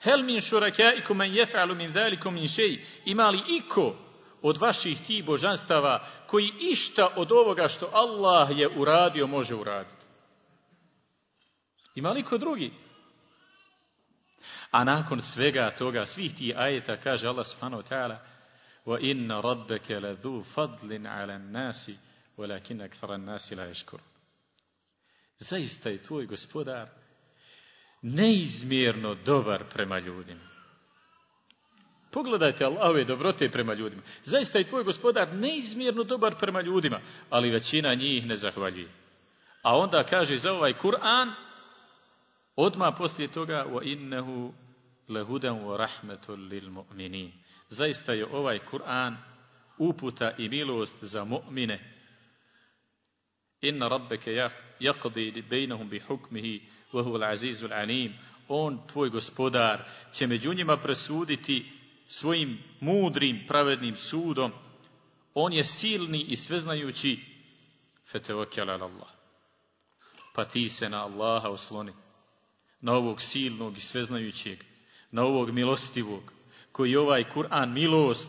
Hel min šurakaikum man yef'alu min zalikum min shay? Ima li iko od vaših tih božanstava koji išta od ovoga što Allah je uradio može uraditi? Ima li iko drugi? A nakon svega toga, svih tih ajeta, kaže Allah subhanahu wa ta'ala, وَإِنَّ رَبَّكَ لَذُو فَضْلٍ عَلَى النَّاسِ وَلَكِنَّ أَكْثَرَ النَّاسِ لَا يَشْكُرُ Zaista je tvoj gospodar neizmjerno dobar prema ljudima. Pogledajte Allahove dobrote prema ljudima. Zaista je tvoj gospodar neizmjerno dobar prema ljudima, ali većina njih ne zahvaljuje. A onda kaže za ovaj Kur'an, Odma poslije toga wa rahmetul lil mu'minin. Zaista je ovaj Kur'an uputa i milost za mu'mine. Inna rabbeke yaqdi bejnahum bi hukmihi wa huwa al-azizul alim. On, tvoj gospodar, će među njima presuditi svojim mudrim, pravednim sudom. On je silni i sveznajući. Fetevakjala Allah. Pa ti se na Allaha osloni na ovog silnog i sveznajućeg, na ovog milostivog, koji ovaj Kur'an milost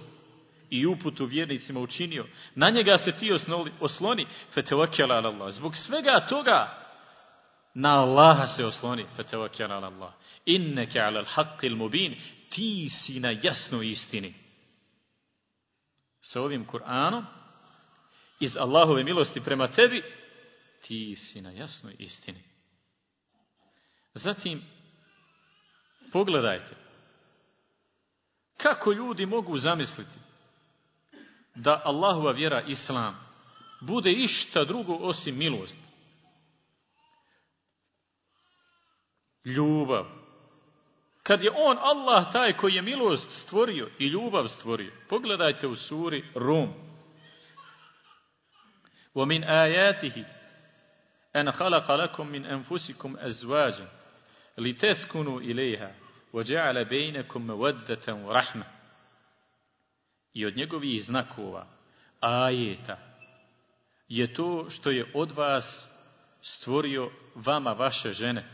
i uputu vjernicima učinio. Na njega se ti osloni, fetevakjala Allah. Zbog svega toga, na Allaha se osloni, fetevakjala Allah. Inneke ala haqqil mubin, ti si na jasnoj istini. Sa ovim Kur'anom, iz Allahove milosti prema tebi, ti si na jasnoj istini. Zatim, pogledajte, kako ljudi mogu zamisliti da Allahova vjera Islam bude išta drugo osim milost. Ljubav. Kad je on, Allah, taj koji je milost stvorio i ljubav stvorio. Pogledajte u suri Rum. وَمِنْ آيَاتِهِ أَنْ خَلَقَ لَكُمْ مِنْ أَنْفُسِكُمْ أَزْوَاجًا liteskunu ilaiha وَجَعَلَ بَيْنَكُمْ مَوَدَّةً وَرَحْمَةً I od njegovih znakova, ajeta, je to što je od vas stvorio vama vaše žene,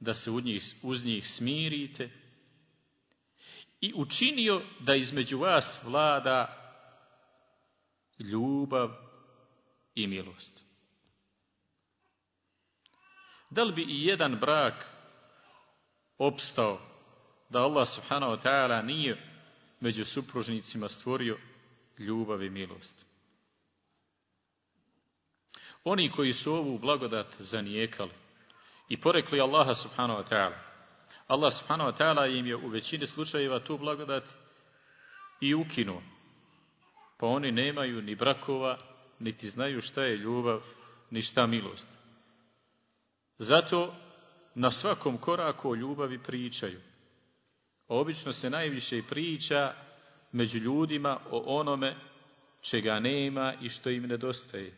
da se uz njih, uz njih smirite i učinio da između vas vlada ljubav i milost. Da li bi i jedan brak opstao da Allah subhanahu wa ta'ala nije među supružnicima stvorio ljubav i milost? Oni koji su ovu blagodat zanijekali i porekli Allaha subhanahu wa ta'ala, Allah subhanahu wa ta'ala im je u većini slučajeva tu blagodat i ukinuo. Pa oni nemaju ni brakova, niti znaju šta je ljubav, ni šta milost. Zato na svakom koraku o ljubavi pričaju. Obično se najviše priča među ljudima o onome čega nema i što im nedostaje.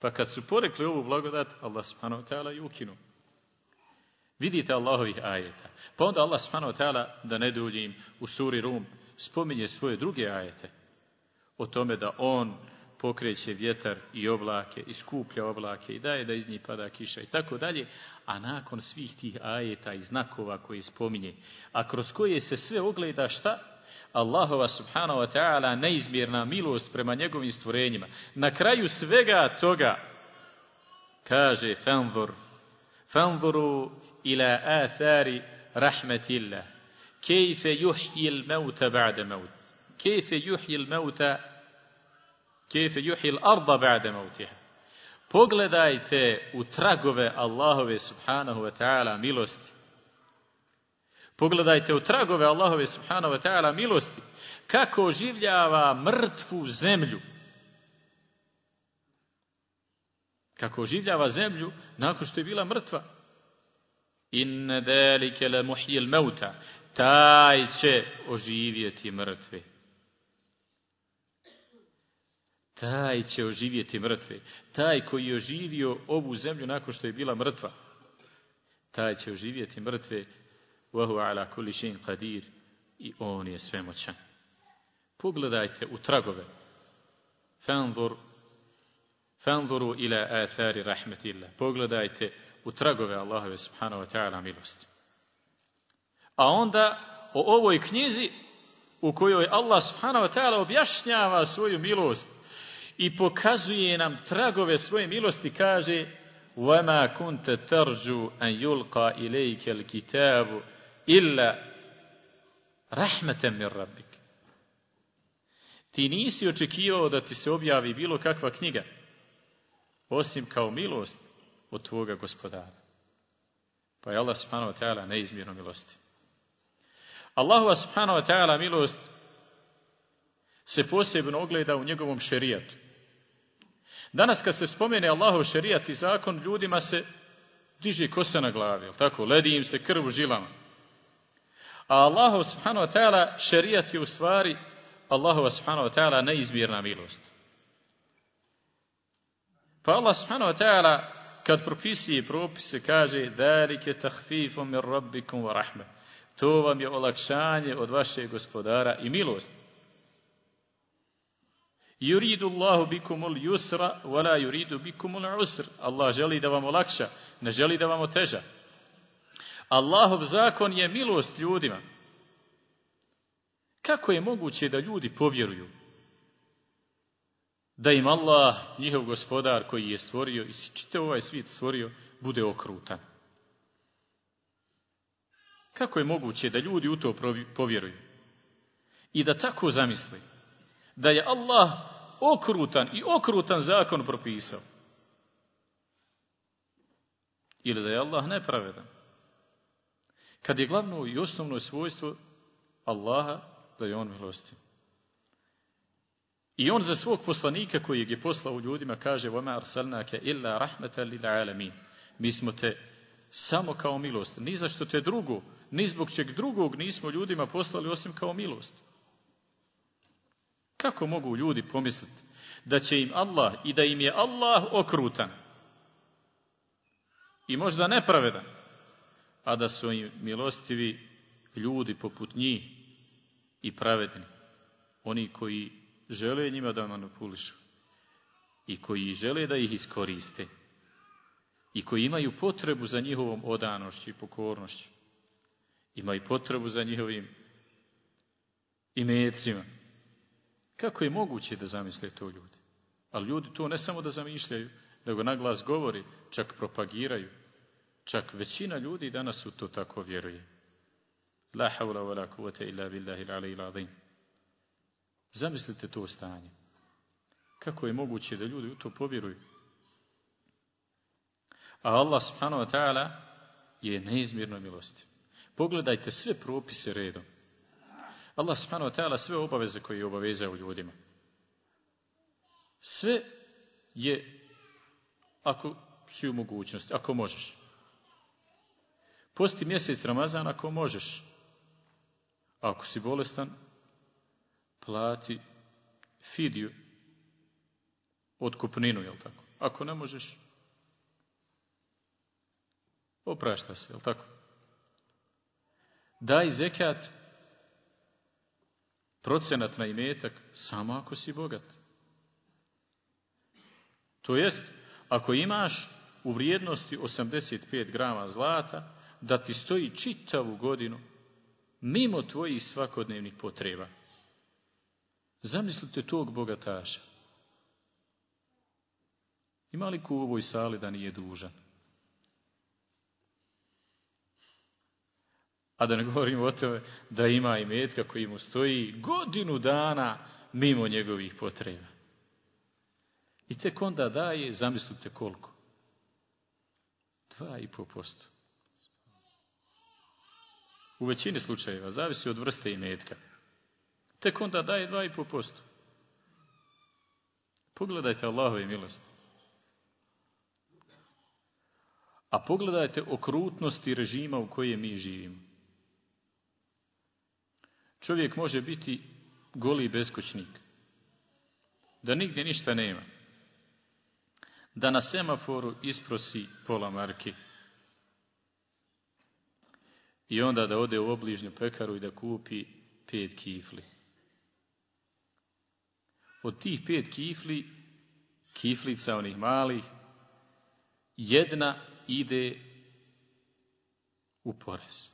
Pa kad su porekli ovu blagodat, Allah subhanahu wa ta'ala ukinu. Vidite Allahovih ajeta. Pa onda Allah subhanahu wa ta'ala, da ne duljim, u suri Rum, spominje svoje druge ajete. O tome da on pokreće vjetar i oblake i skuplja oblake i daje da iz njih pada kiša i tako dalje, a nakon svih tih ajeta i znakova koje spominje, a kroz koje se sve ogleda šta? Allahova subhanahu wa ta'ala neizmjerna milost prema njegovim stvorenjima. Na kraju svega toga kaže fanzur fanzuru ila athari rahmetillah kejfe juhji il ba'da maut kejfe juhji il kejfe juhji il arda ba'da mautiha pogledajte u tragove Allahove subhanahu wa ta'ala milosti Pogledajte u tragove Allahove subhanahu wa ta'ala milosti, kako oživljava mrtvu zemlju. Kako oživljava zemlju nakon što je bila mrtva. Inne delike le muhjil meuta. Taj će oživjeti mrtve. taj će oživjeti mrtve. Taj koji je oživio ovu zemlju nakon što je bila mrtva, taj će oživjeti mrtve. Vahu ala kulli qadir i on je svemoćan. Pogledajte u tragove. Fanzur Fanzuru ila athari rahmetillah. Pogledajte u tragove Allahove subhanahu wa ta'ala milosti. A onda o ovoj knjizi u kojoj Allah subhanahu wa ta'ala objašnjava svoju milost i pokazuje nam tragove svoje milosti kaže وَمَا كُنْتَ تَرْجُوا أَنْ يُلْقَى إِلَيْكَ الْكِتَابُ illa rahmeten min rabbik. Ti nisi očekivao da ti se objavi bilo kakva knjiga, osim kao milost od tvoga gospodara. Pa je Allah subhanahu wa ta'ala neizmjerno milosti. Allahu subhanahu wa ta'ala milost se posebno ogleda u njegovom šerijatu. Danas kad se spomene Allahov šerijat i zakon, ljudima se diže kosa na glavi, tako? Ledi im se krv u žilama. A Allahu subhanahu wa ta'ala šerijat je u stvari Allahu subhanahu wa ta'ala neizmjerna milost. Pa Allah subhanahu wa ta'ala kad propisuje propise kaže dalike tahfifum min rabbikum wa rahme. To vam je olakšanje od vašeg gospodara i milost. Yuridu Allahu bikumul yusra wa la yuridu bikumul usr. Allah želi da vam olakša, ne želi da vam oteža. Allahov zakon je milost ljudima. Kako je moguće da ljudi povjeruju da im Allah, njihov gospodar koji je stvorio i čite ovaj svijet stvorio, bude okrutan? Kako je moguće da ljudi u to povjeruju? I da tako zamisli da je Allah okrutan i okrutan zakon propisao. Ili da je Allah nepravedan. Kad je glavno i osnovno svojstvo Allaha da je on milostiv. I on za svog poslanika koji je poslao ljudima kaže وَمَا أَرْسَلْنَاكَ إِلَّا رَحْمَةً لِلْعَالَمِينَ Mi smo te samo kao milost. Ni za što te drugo, ni zbog čeg drugog nismo ljudima poslali osim kao milost. Kako mogu ljudi pomisliti da će im Allah i da im je Allah okrutan i možda nepravedan, a da su im milostivi ljudi poput njih i pravedni. Oni koji žele njima da manipulišu i koji žele da ih iskoriste i koji imaju potrebu za njihovom odanošću i pokornošću. Imaju potrebu za njihovim imecima. Kako je moguće da zamisle to ljudi? Ali ljudi to ne samo da zamišljaju, nego naglas govori, čak propagiraju. Čak većina ljudi danas u to tako vjeruje. La hawla wa la kuvvete illa billahi l'azim. Zamislite to stanje. Kako je moguće da ljudi u to povjeruju? A Allah subhanahu wa ta'ala je neizmjerno milosti. Pogledajte sve propise redom. Allah subhanahu wa ta'ala sve obaveze koje je obavezao ljudima. Sve je ako si u mogućnosti, ako možeš. Posti mjesec Ramazan ako možeš. ako si bolestan, plati fidiju, otkupninu, jel tako? Ako ne možeš, oprašta se, jel tako? Daj zekat, procenat na imetak, samo ako si bogat. To jest, ako imaš u vrijednosti 85 grama zlata, da ti stoji čitavu godinu mimo tvojih svakodnevnih potreba. Zamislite tog bogataša. Ima li ku u ovoj sali da nije dužan? A da ne govorim o tome da ima i metka koji mu stoji godinu dana mimo njegovih potreba. I tek onda daje, zamislite koliko? Dva i po posto. U većini slučajeva, zavisi od vrste i metka. Tek onda daje dva i po posto. Pogledajte Allahove milosti. A pogledajte okrutnosti režima u kojem mi živimo. Čovjek može biti goli beskućnik. Da nigdje ništa nema. Da na semaforu isprosi pola marke. I onda da ode u obližnju pekaru i da kupi pet kifli. Od tih pet kifli, kiflica onih malih, jedna ide u porez.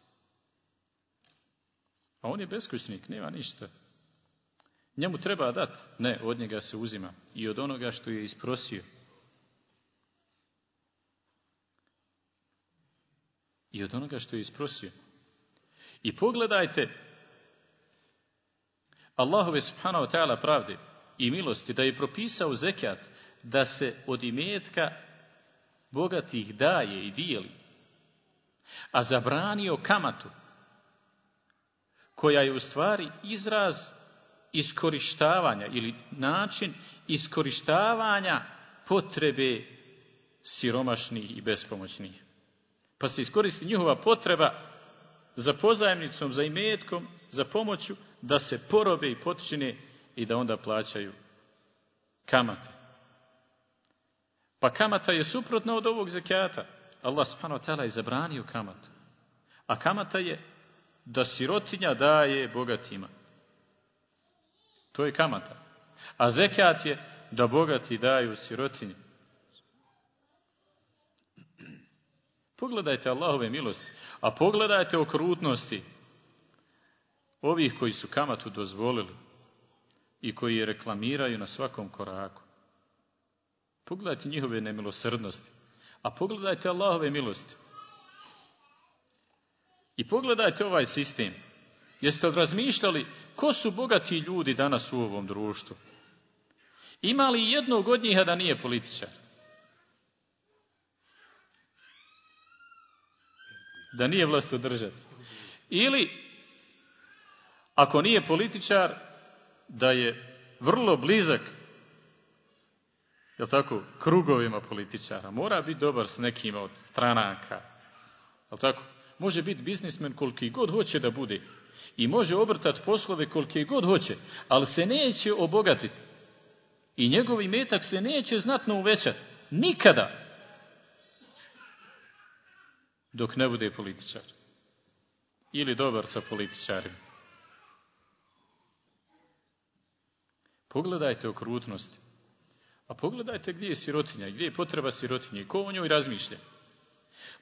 A on je beskućnik, nema ništa. Njemu treba dat. Ne, od njega se uzima. I od onoga što je isprosio. I od onoga što je isprosio. I pogledajte Allahove subhanahu ta'ala pravde i milosti da je propisao zekat da se od imetka bogatih daje i dijeli. A zabranio kamatu koja je u stvari izraz iskorištavanja ili način iskorištavanja potrebe siromašnih i bespomoćnih. Pa se iskoristi njihova potreba za pozajemnicom, za imetkom, za pomoću, da se porobe i potčine i da onda plaćaju kamate. Pa kamata je suprotna od ovog zekijata. Allah subhanahu wa ta'ala je zabranio kamatu. A kamata je da sirotinja daje bogatima. To je kamata. A zekat je da bogati daju sirotinji. Pogledajte Allahove milosti. A pogledajte okrutnosti ovih koji su kamatu dozvolili i koji je reklamiraju na svakom koraku. Pogledajte njihove nemilosrdnosti. A pogledajte Allahove milosti. I pogledajte ovaj sistem. Jeste razmišljali ko su bogati ljudi danas u ovom društvu? Ima li jednog od njih da nije političar? Da nije vlastodržac. Ili, ako nije političar, da je vrlo blizak jel tako, krugovima političara. Mora biti dobar s nekima od stranaka. Jel tako? Može biti biznismen koliki god hoće da bude. I može obrtati poslove koliki god hoće. Ali se neće obogatiti. I njegov imetak se neće znatno uvećati. Nikada. dok ne bude političar. Ili dobar sa političarima. Pogledajte okrutnosti. A pogledajte gdje je sirotinja, gdje je potreba sirotinje, ko o njoj razmišlja.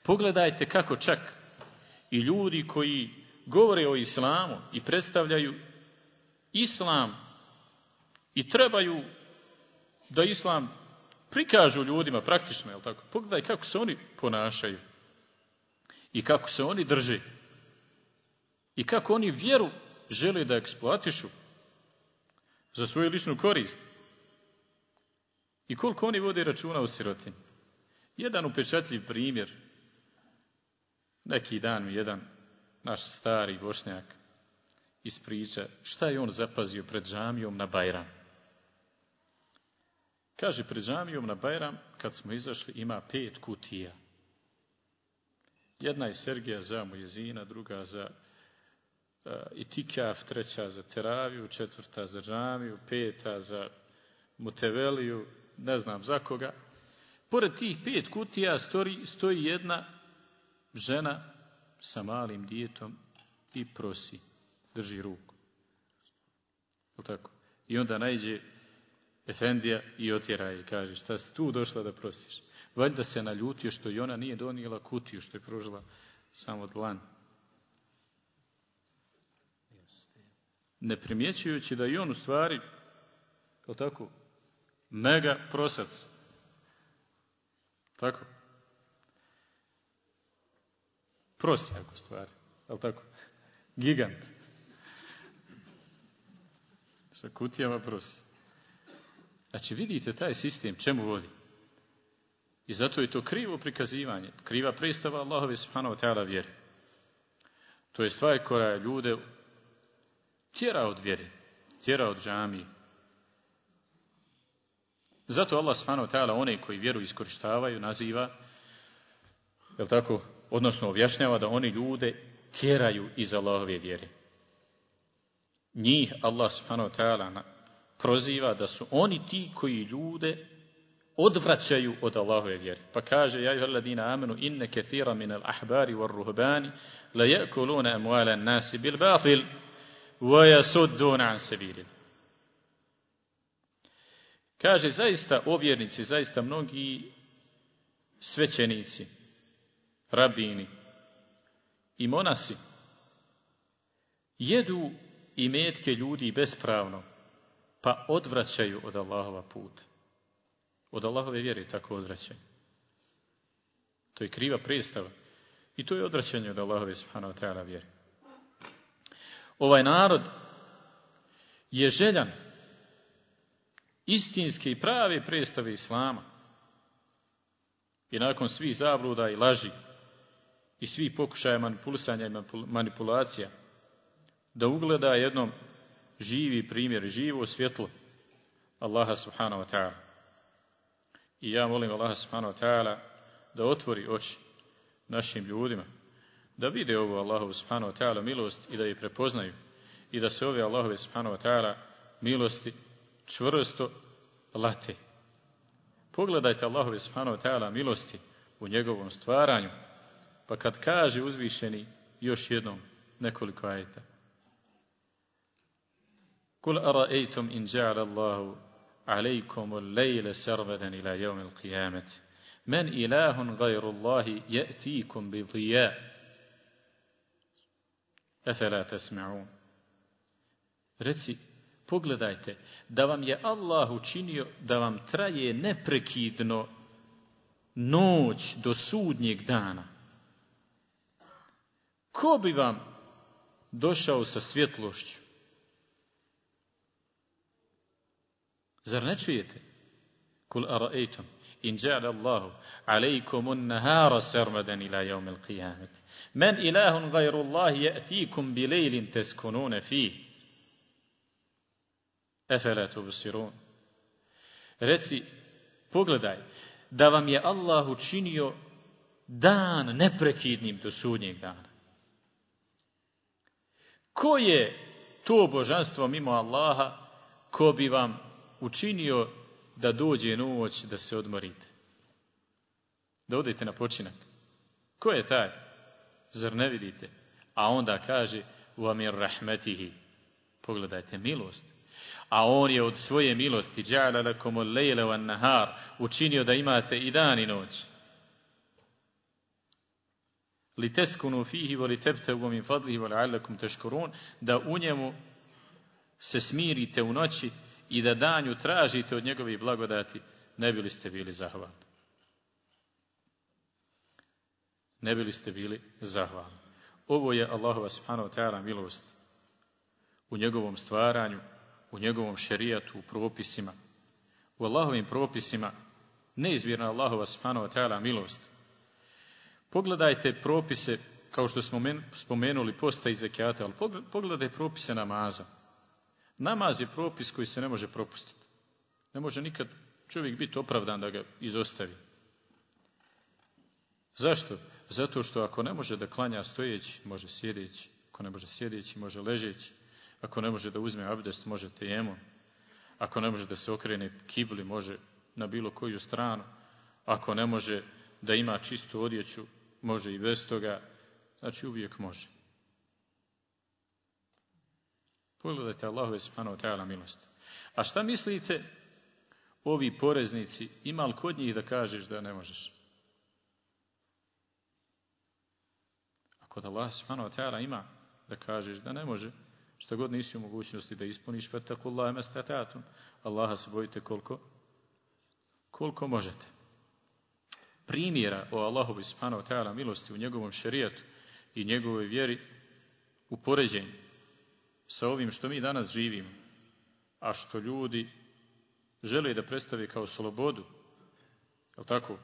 Pogledajte kako čak i ljudi koji govore o islamu i predstavljaju islam i trebaju da islam prikažu ljudima praktično, jel tako? Pogledaj kako se oni ponašaju i kako se oni drže i kako oni vjeru žele da eksploatišu za svoju ličnu korist. I koliko oni vode računa u sirotini. Jedan upečatljiv primjer. Neki dan mi jedan naš stari bošnjak ispriča šta je on zapazio pred džamijom na Bajram. Kaže, pred džamijom na Bajram, kad smo izašli, ima pet kutija. Jedna je Sergija za Mujezina, druga za uh, Itikaf, treća za Teraviju, četvrta za džamiju, peta za Muteveliju, ne znam za koga. Pored tih pet kutija stoji, stoji jedna žena sa malim dijetom i prosi, drži ruku. Tako? I onda najđe Efendija i otjera je i kaže šta si tu došla da prosiš. Valjda se naljutio što i ona nije donijela kutiju što je pružila samo dlan. Ne primjećujući da i on u stvari, kao tako, mega prosac. Tako? Prosjak u stvari. Ali tako? Gigant. Sa kutijama prosi. Znači vidite taj sistem čemu vodi. I zato je to krivo prikazivanje. Kriva predstava Allahove subhanahu ta'ala vjeri. To je stvar koja ljude tjera od vjere. Tjera od džamije. Zato Allah subhanahu ta'ala one koji vjeru iskorištavaju naziva je tako, odnosno objašnjava da oni ljude tjeraju iz Allahove vjere. Njih Allah subhanahu ta'ala proziva da su oni ti koji ljude odvraćaju od Allahove vjere. Pa kaže, ja ladina amenu, inne kethira min al ahbari war ruhbani, la jekuluna nasi bil batil, wa yasudduna an sabilil. Kaže, zaista ovjernici, zaista mnogi svećenici, rabini i monasi jedu i metke ljudi bespravno, pa odvraćaju od Allahova puta. Od Allahove vjere tako odvraćaju. To je kriva predstava. I to je odvraćanje od Allahove subhanahu ta'ala vjere. Ovaj narod je željan istinske i prave predstave Islama. I nakon svih zabluda i laži i svih pokušaja manipulisanja i manipulacija da ugleda jednom živi primjer, živo svjetlo Allaha subhanahu wa ta'ala. I ja molim Allaha subhanahu wa ta'ala da otvori oči našim ljudima, da vide ovu Allahu subhanahu wa ta'ala milost i da je prepoznaju i da se ove Allahove subhanahu wa ta'ala milosti čvrsto late. Pogledajte Allahove subhanahu wa ta'ala milosti u njegovom stvaranju, pa kad kaže uzvišeni još jednom nekoliko ajeta. قل أرأيتم إن جعل الله عليكم الليل سرمدا إلى يوم القيامة من إله غير الله يأتيكم بضياء أفلا تسمعون Reci, pogledajte, da vam je Allah učinio da vam traje neprekidno noć do sudnjeg dana. Ko bi vam došao sa svjetlošću? Zar ne čujete? Kul ara'aytum in ja'ala Allahu alaykum an-nahara sarmadan ila yawm al-qiyamah. Man ilahun ghayru Allah ya'tikum bi laylin taskununa fihi. Afala tubsirun. Reci, pogledaj, da vam je Allah učinio dan neprekidnim do sudnjeg dana. Ko je to božanstvo mimo Allaha ko bi vam učinio da dođe noć da se odmorite. Da odete na počinak. Ko je taj? Zar ne vidite? A onda kaže وَمِنْ rahmetihi. Pogledajte milost. A on je od svoje milosti جَعْلَ لَكُمُ اللَّيْلَ وَالنَّهَارِ učinio da imate i dan i noć. liteskunu fihi wa u min fadlihi wa la'allakum tashkurun da u njemu se smirite u noći i da danju tražite od njegovih blagodati ne bili ste bili zahvalni. Ne bili ste bili zahvalni. Ovo je Allahova subhanahu wa ta'ala milost u njegovom stvaranju u njegovom šerijatu u propisima. U Allahovim propisima neizmjerna Allahova subhanahu wa ta'ala milost. Pogledajte propise, kao što smo spomenuli, posta i zekijata, ali pogledajte propise namaza. Namaz je propis koji se ne može propustiti. Ne može nikad čovjek biti opravdan da ga izostavi. Zašto? Zato što ako ne može da klanja stojeći, može sjedeći. Ako ne može sjedeći, može ležeći. Ako ne može da uzme abdest, može tejemo. Ako ne može da se okrene kibli, može na bilo koju stranu. Ako ne može da ima čistu odjeću, može i bez toga. Znači uvijek može. Pogledajte Allahove subhanahu ta'ala milost. A šta mislite ovi poreznici, ima li kod njih da kažeš da ne možeš? Ako da Allah subhanahu ta'ala ima da kažeš da ne može, što god nisi u mogućnosti da ispuniš, Allah mestatatum. Allaha se bojite koliko? Koliko možete. Primjera o Allahovi subhanahu ta'ala milosti u njegovom šerijatu i njegovoj vjeri u poređenju sa ovim što mi danas živimo, a što ljudi žele da predstavi kao slobodu, je tako?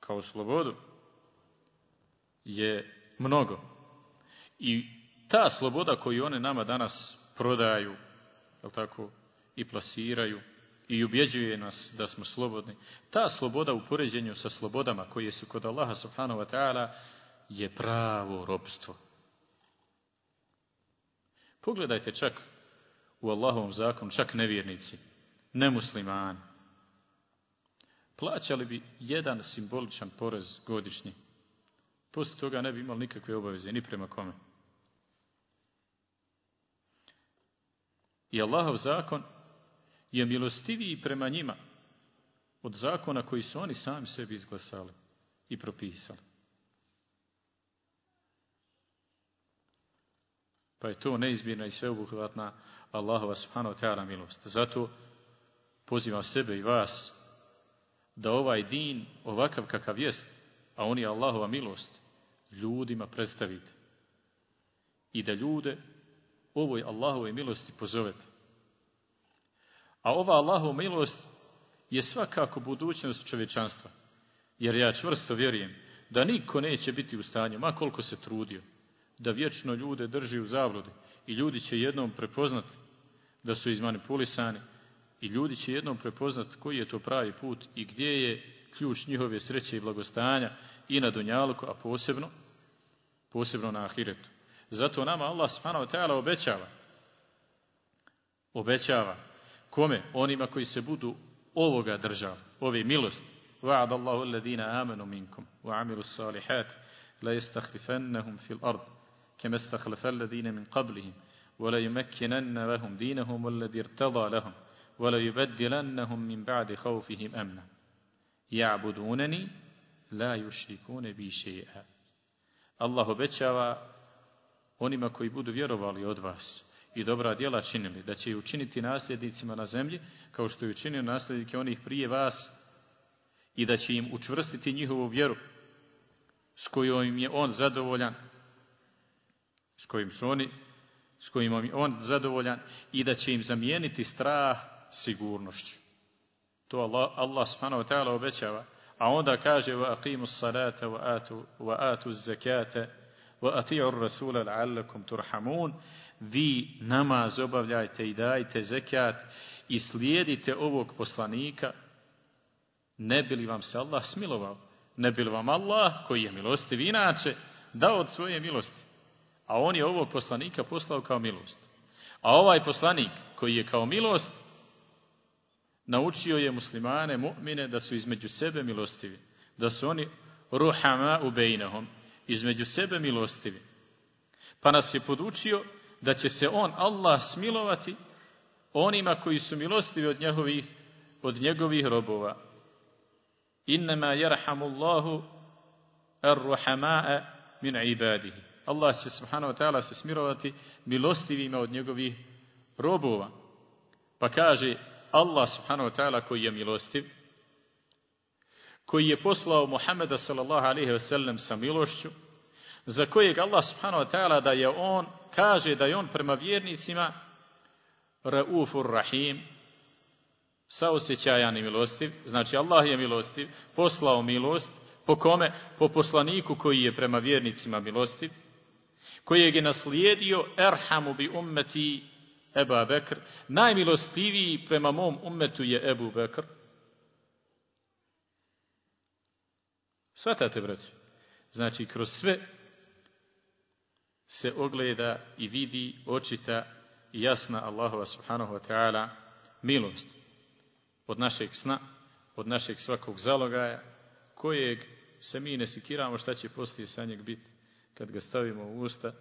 Kao slobodu je mnogo. I ta sloboda koju one nama danas prodaju, je tako? I plasiraju i ubjeđuje nas da smo slobodni. Ta sloboda u poređenju sa slobodama koje su kod Allaha subhanahu wa ta'ala je pravo robstvo. Pogledajte čak u Allahovom zakonu, čak nevjernici, nemuslimani. Plaćali bi jedan simboličan porez godišnji. Poslije toga ne bi imali nikakve obaveze, ni prema kome. I Allahov zakon je milostiviji prema njima od zakona koji su oni sami sebi izglasali i propisali. Pa je to neizbirna i sveobuhvatna Allahova subhanahu wa ta'ala milost. Zato pozivam sebe i vas da ovaj din, ovakav kakav jest, a on je Allahova milost, ljudima predstavite. I da ljude ovoj Allahove milosti pozovete. A ova Allahova milost je svakako budućnost čovječanstva. Jer ja čvrsto vjerujem da niko neće biti u stanju, ma koliko se trudio, da vječno ljude drži u zabludi i ljudi će jednom prepoznat da su izmanipulisani i ljudi će jednom prepoznat koji je to pravi put i gdje je ključ njihove sreće i blagostanja i na Dunjaluku, a posebno posebno na Ahiretu. Zato nama Allah subhanahu wa ta'ala obećava obećava kome? Onima koji se budu ovoga držali, ove milosti. وعد الله الذين آمنوا منكم وعملوا الصالحات لا يستخلفنهم في الأرض كما استخلف الذين من قبلهم ولا يمكنن لهم دينهم الذي ارتضى لهم ولا يبدلنهم من بعد خوفهم أمنا يعبدونني لا يشركون بي شيئا Allah obećava onima koji budu vjerovali od vas i dobra djela činili, da će učiniti nasljednicima na zemlji, kao što je učinio nasljednike onih prije vas, i da će im učvrstiti njihovu vjeru, s kojom je on zadovoljan, s kojim su oni, s kojim je on zadovoljan i da će im zamijeniti strah sigurnošću. To Allah, Allah subhanahu wa ta'ala obećava. A onda kaže wa aqimu salata wa atu, wa atu zakata wa vi namaz obavljajte i dajte zekat i slijedite ovog poslanika ne bi li vam se Allah smilovao ne bi li vam Allah koji je milostiv inače dao od svoje milosti a on je ovog poslanika poslao kao milost. A ovaj poslanik koji je kao milost, naučio je muslimane, mu'mine, da su između sebe milostivi. Da su oni ruhama u između sebe milostivi. Pa nas je podučio da će se on, Allah, smilovati onima koji su milostivi od njegovih, od njegovih robova. Innama jerhamullahu ar-ruhama'a min ibadihi. Allah će subhanahu wa ta'ala se smirovati milostivima od njegovih robova. Pa kaže Allah subhanahu wa ta'ala koji je milostiv, koji je poslao Muhammeda sallallahu alaihi ve sellem sa milošću, za kojeg Allah subhanahu wa ta'ala da je on, kaže da je on prema vjernicima Raufur Rahim, saosjećajan i milostiv, znači Allah je milostiv, poslao milost, po kome? Po poslaniku koji je prema vjernicima milostiv, kojeg je naslijedio Erhamu bi ummeti Eba Bekr, najmilostiviji prema mom ummetu je Ebu Bekr. Svatate, braći. Znači, kroz sve se ogleda i vidi očita i jasna Allahova subhanahu wa ta'ala milost od našeg sna, od našeg svakog zalogaja, kojeg se mi ne sikiramo šta će poslije sa njeg biti. Kad ga stavimo u usta,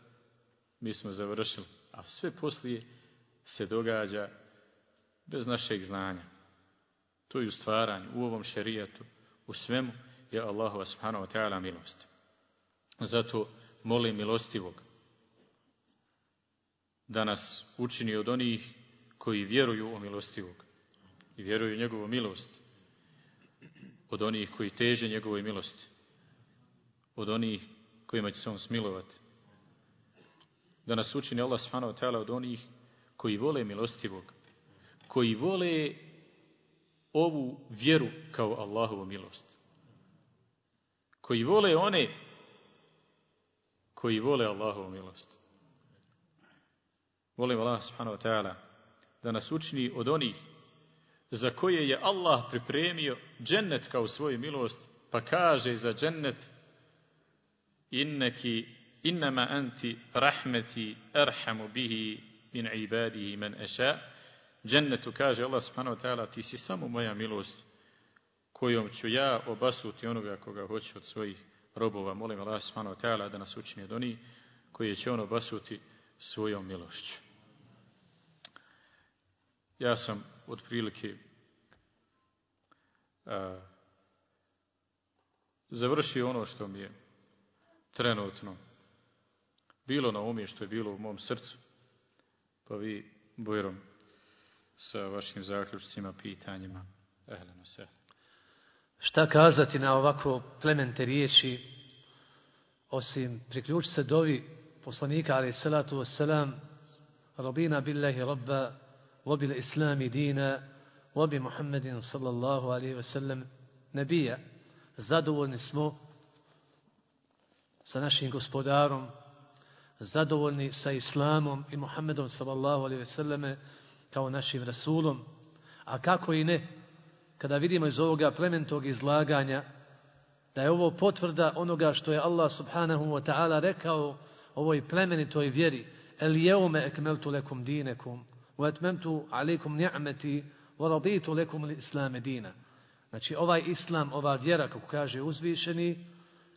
mi smo završili. A sve poslije se događa bez našeg znanja. To je u stvaranju, u ovom šerijatu, u svemu je Allahu subhanahu wa ta'ala milost. Zato molim milostivog da nas učini od onih koji vjeruju u milostivog i vjeruju u njegovu milost, od onih koji teže njegovoj milosti, od onih kojima će se on smilovati. Da nas učini Allah subhanahu wa ta'ala od onih koji vole milostivog, koji vole ovu vjeru kao Allahovu milost. Koji vole one koji vole Allahovu milost. Volim Allah subhanahu wa ta'ala da nas učini od onih za koje je Allah pripremio džennet kao svoju milost, pa kaže za džennet inneki innama anti rahmeti arhamu bihi min ibadihi men eša džennetu kaže Allah subhanahu wa ta'ala ti si samo moja milost kojom ću ja obasuti onoga koga hoće od svojih robova. Molim Allah subhanahu wa ta'ala da nas učini od onih koji će on obasuti svojom milošću. Ja sam od prilike a, završio ono što mi je trenutno bilo na umje, što je bilo u mom srcu. Pa vi, Bojrom, sa vašim zaključcima, pitanjima. Ehleno se. Šta kazati na ovako plemente riječi, osim priključ se dovi poslanika, ali salatu wassalam, Rabina billahi rabba, islami dina, wabi Muhammedin sallallahu alaihi wasallam, nebija. Zadovoljni smo sa našim gospodarom, zadovoljni sa islamom i Muhammedom sallallahu alaihi wasallam kao našim rasulom. A kako i ne, kada vidimo iz ovoga plementog izlaganja da je ovo potvrda onoga što je Allah subhanahu wa ta'ala rekao ovoj plemenitoj vjeri el jeume ekmeltu lekum dinekum ni'meti wa raditu lekum li islame dina. Znači ovaj islam, ova vjera, kako kaže uzvišeni,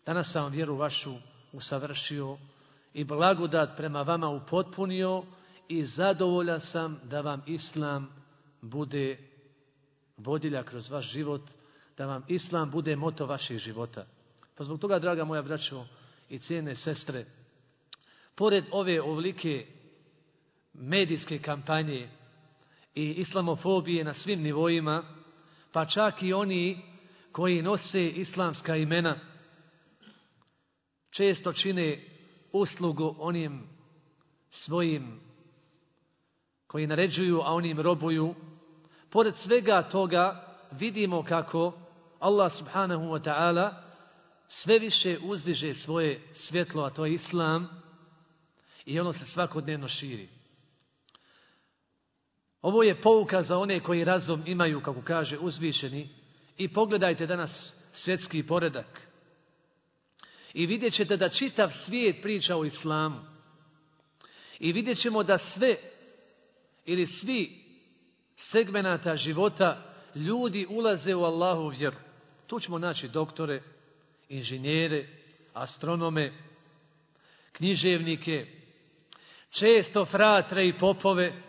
danas sam vjeru vašu usavršio i blagodat prema vama upotpunio i zadovoljan sam da vam islam bude vodilja kroz vaš život, da vam islam bude moto vaših života. Pa zbog toga, draga moja braćo i cijene sestre, pored ove ovlike medijske kampanje i islamofobije na svim nivoima, pa čak i oni koji nose islamska imena, često čine uslugu onim svojim koji naređuju, a onim robuju, Pored svega toga vidimo kako Allah subhanahu wa ta'ala sve više uzdiže svoje svjetlo, a to je Islam, i ono se svakodnevno širi. Ovo je pouka za one koji razum imaju, kako kaže uzvišeni, i pogledajte danas svjetski poredak. I vidjet ćete da čitav svijet priča o islamu. I vidjet ćemo da sve ili svi segmenata života ljudi ulaze u Allahu vjeru. Tu ćemo naći doktore inženjere, astronome, književnike, često fratre i popove,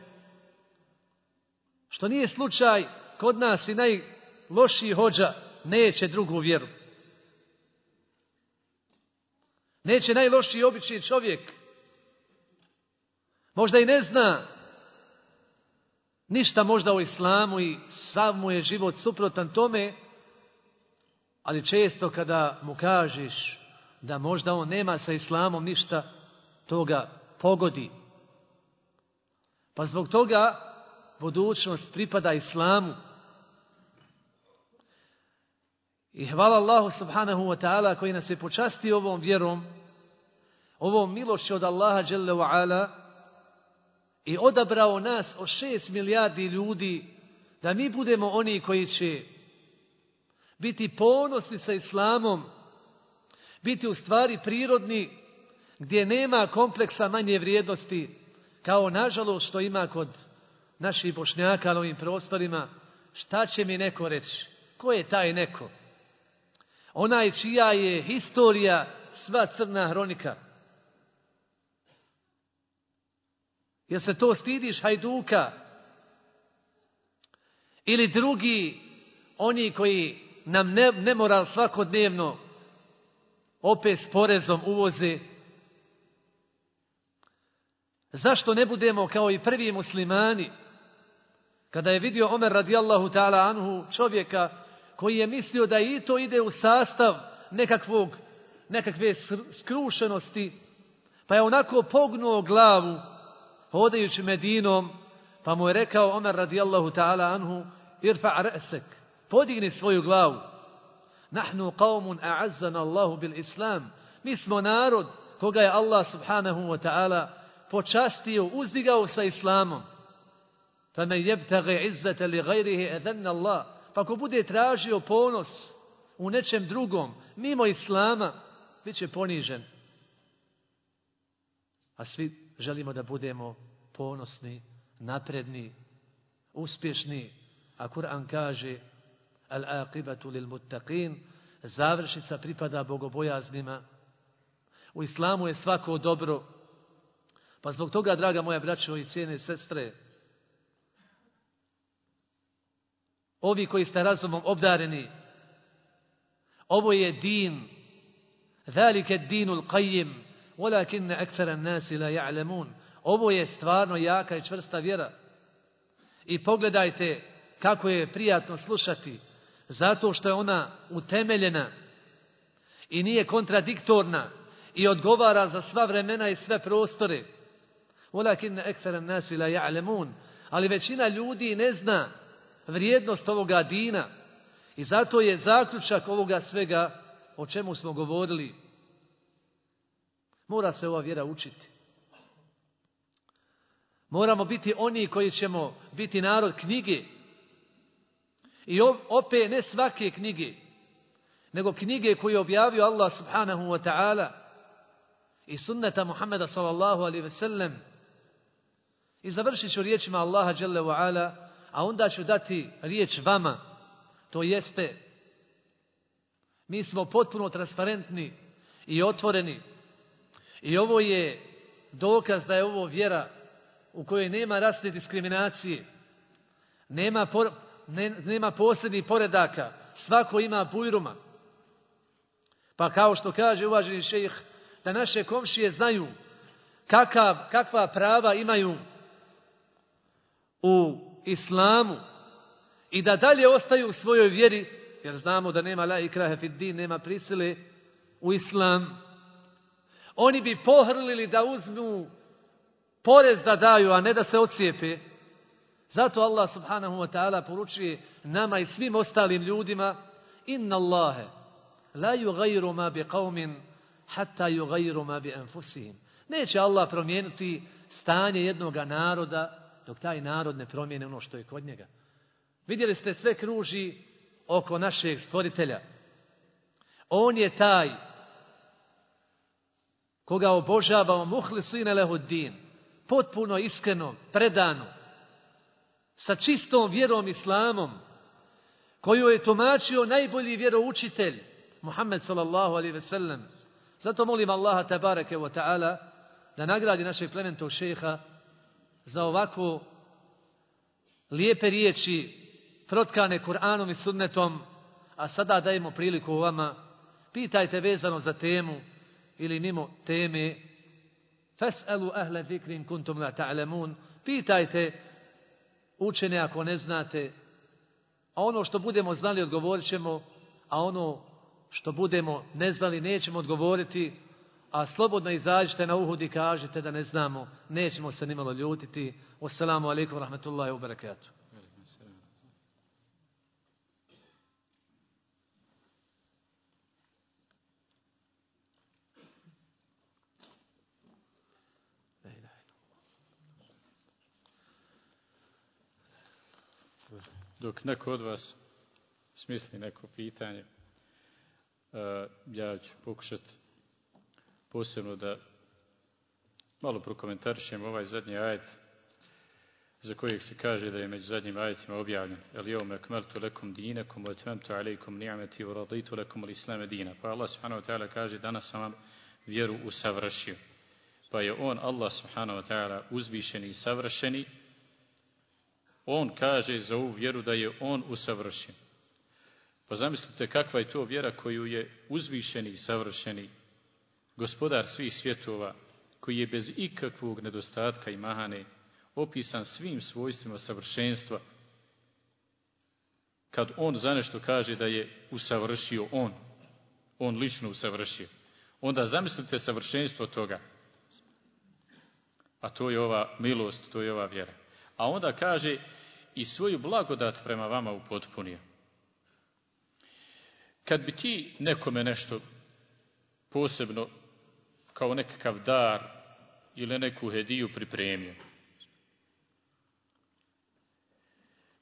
što nije slučaj kod nas i najlošiji hođa neće drugu vjeru. Neće najlošiji obični čovjek. Možda i ne zna ništa možda o islamu i sav mu je život suprotan tome, ali često kada mu kažeš da možda on nema sa islamom ništa, toga pogodi. Pa zbog toga budućnost pripada islamu. I hvala Allahu subhanahu wa ta'ala koji nas je počastio ovom vjerom, ovom milošću od Allaha jalla wa ala i odabrao nas od šest milijardi ljudi da mi budemo oni koji će biti ponosni sa islamom, biti u stvari prirodni, gdje nema kompleksa manje vrijednosti, kao nažalost što ima kod naših bošnjaka na ovim prostorima, šta će mi neko reći? Ko je taj neko? Onaj čija je historija sva crna hronika. Jel se to stidiš Hajduka? Ili drugi, oni koji nam ne, nemoral svakodnevno opet s porezom uvoze. Zašto ne budemo kao i prvi muslimani? Kada je vidio Omer radijallahu ta'ala anhu čovjeka koji je mislio da i to ide u sastav nekakvog, nekakve skrušenosti, pa je onako pognuo glavu hodajući Medinom, pa mu je rekao Omer radijallahu ta'ala anhu, irfa ra'sek, podigni svoju glavu. Nahnu qavmun a'azzana Allahu bil Islam. Mi smo narod koga je Allah subhanahu wa ta'ala počastio, uzdigao sa Islamom. Jebtage izzata li gajrihi edanna Allah. Pa ko bude tražio ponos u nečem drugom, mimo Islama, bit će ponižen. A svi želimo da budemo ponosni, napredni, uspješni. A Kur'an kaže al-aqibatu lil muttaqin, završica pripada bogobojaznima. U islamu je svako dobro. Pa zbog toga, draga moja braćo i cijene sestre, ovi koji ste razumom obdareni, ovo je din, zalike dinul qajim, walakinne ekthara nasi la ja'lemun. Ovo je stvarno jaka i čvrsta vjera. I pogledajte kako je prijatno slušati, zato što je ona utemeljena i nije kontradiktorna i odgovara za sva vremena i sve prostore. Walakinne ekthara nasi la. Ali većina ljudi ne zna vrijednost ovoga dina. I zato je zaključak ovoga svega o čemu smo govorili. Mora se ova vjera učiti. Moramo biti oni koji ćemo biti narod knjige. I opet ne svake knjige, nego knjige koje je objavio Allah subhanahu wa ta'ala i sunneta Muhammeda sallallahu alaihi ve sellem. I završit ću riječima Allaha jalla wa ala a onda ću dati riječ vama. To jeste, mi smo potpuno transparentni i otvoreni. I ovo je dokaz da je ovo vjera u kojoj nema rasne diskriminacije. Nema, por, ne, nema posebnih poredaka. Svako ima bujruma. Pa kao što kaže uvaženi šejih, da naše komšije znaju kakav, kakva prava imaju u islamu i da dalje ostaju u svojoj vjeri, jer znamo da nema la ikrahe fid din, nema prisile u islam, oni bi pohrlili da uzmu porez da daju, a ne da se ocijepe. Zato Allah subhanahu wa ta'ala poručuje nama i svim ostalim ljudima inna Allahe la yugayru ma bi qavmin hatta yugayru ma bi anfusihim. Neće Allah promijeniti stanje jednog naroda dok taj narod ne promijene ono što je kod njega. Vidjeli ste sve kruži oko našeg stvoritelja. On je taj koga obožavamo muhlisine lehuddin, potpuno iskreno, predano, sa čistom vjerom islamom, koju je tumačio najbolji vjeroučitelj, Muhammed sallallahu alaihi ve. Zato molim Allaha tabareke wa ta'ala da nagradi našeg plementog šeha za ovakvu lijepe riječi protkane Kur'anom i sunnetom, a sada dajemo priliku vama, pitajte vezano za temu ili mimo teme, fas'alu ahle zikrin kuntum la ta'lamun, pitajte učene ako ne znate, a ono što budemo znali odgovorit ćemo, a ono što budemo ne znali nećemo odgovoriti, a slobodno izađite na uhud i kažete da ne znamo, nećemo se nimalo ljutiti. Wassalamu alaikum rahmatullahi wa barakatuh. Dok neko od vas smisli neko pitanje, e, ja ću pokušati posebno da malo prokomentarišem ovaj zadnji ajet za kojeg se kaže da je među zadnjim ajetima objavljen. El jevme akmeltu lekum dinekum, wa atmemtu alaikum ni'meti, wa raditu lekum al islame dina. Pa Allah subhanahu wa ta'ala kaže danas sam vam vjeru usavršio. Pa je on, Allah subhanahu wa ta'ala, uzvišeni i savršeni. On kaže za ovu vjeru da je on usavršen. Pa zamislite kakva je to vjera koju je uzvišeni i savršeni gospodar svih svjetova, koji je bez ikakvog nedostatka i mahane opisan svim svojstvima savršenstva, kad on za nešto kaže da je usavršio on, on lično usavršio, onda zamislite savršenstvo toga. A to je ova milost, to je ova vjera. A onda kaže i svoju blagodat prema vama upotpunio. Kad bi ti nekome nešto posebno kao nekakav dar ili neku hediju pripremio.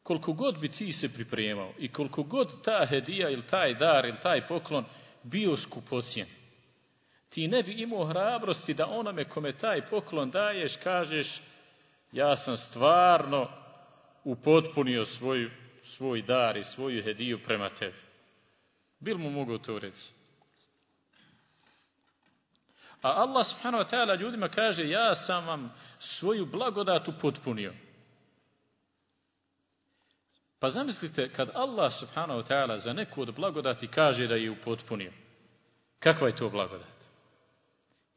Koliko god bi ti se pripremao i koliko god ta hedija ili taj dar ili taj poklon bio skupocijen, ti ne bi imao hrabrosti da onome kome taj poklon daješ, kažeš ja sam stvarno upotpunio svoj, svoj dar i svoju hediju prema tebi. Bil mu mogu to reći? A Allah subhanahu wa ta'ala ljudima kaže ja sam vam svoju blagodat upotpunio. Pa zamislite kad Allah subhanahu wa ta'ala za neku od blagodati kaže da je upotpunio. Kakva je to blagodat?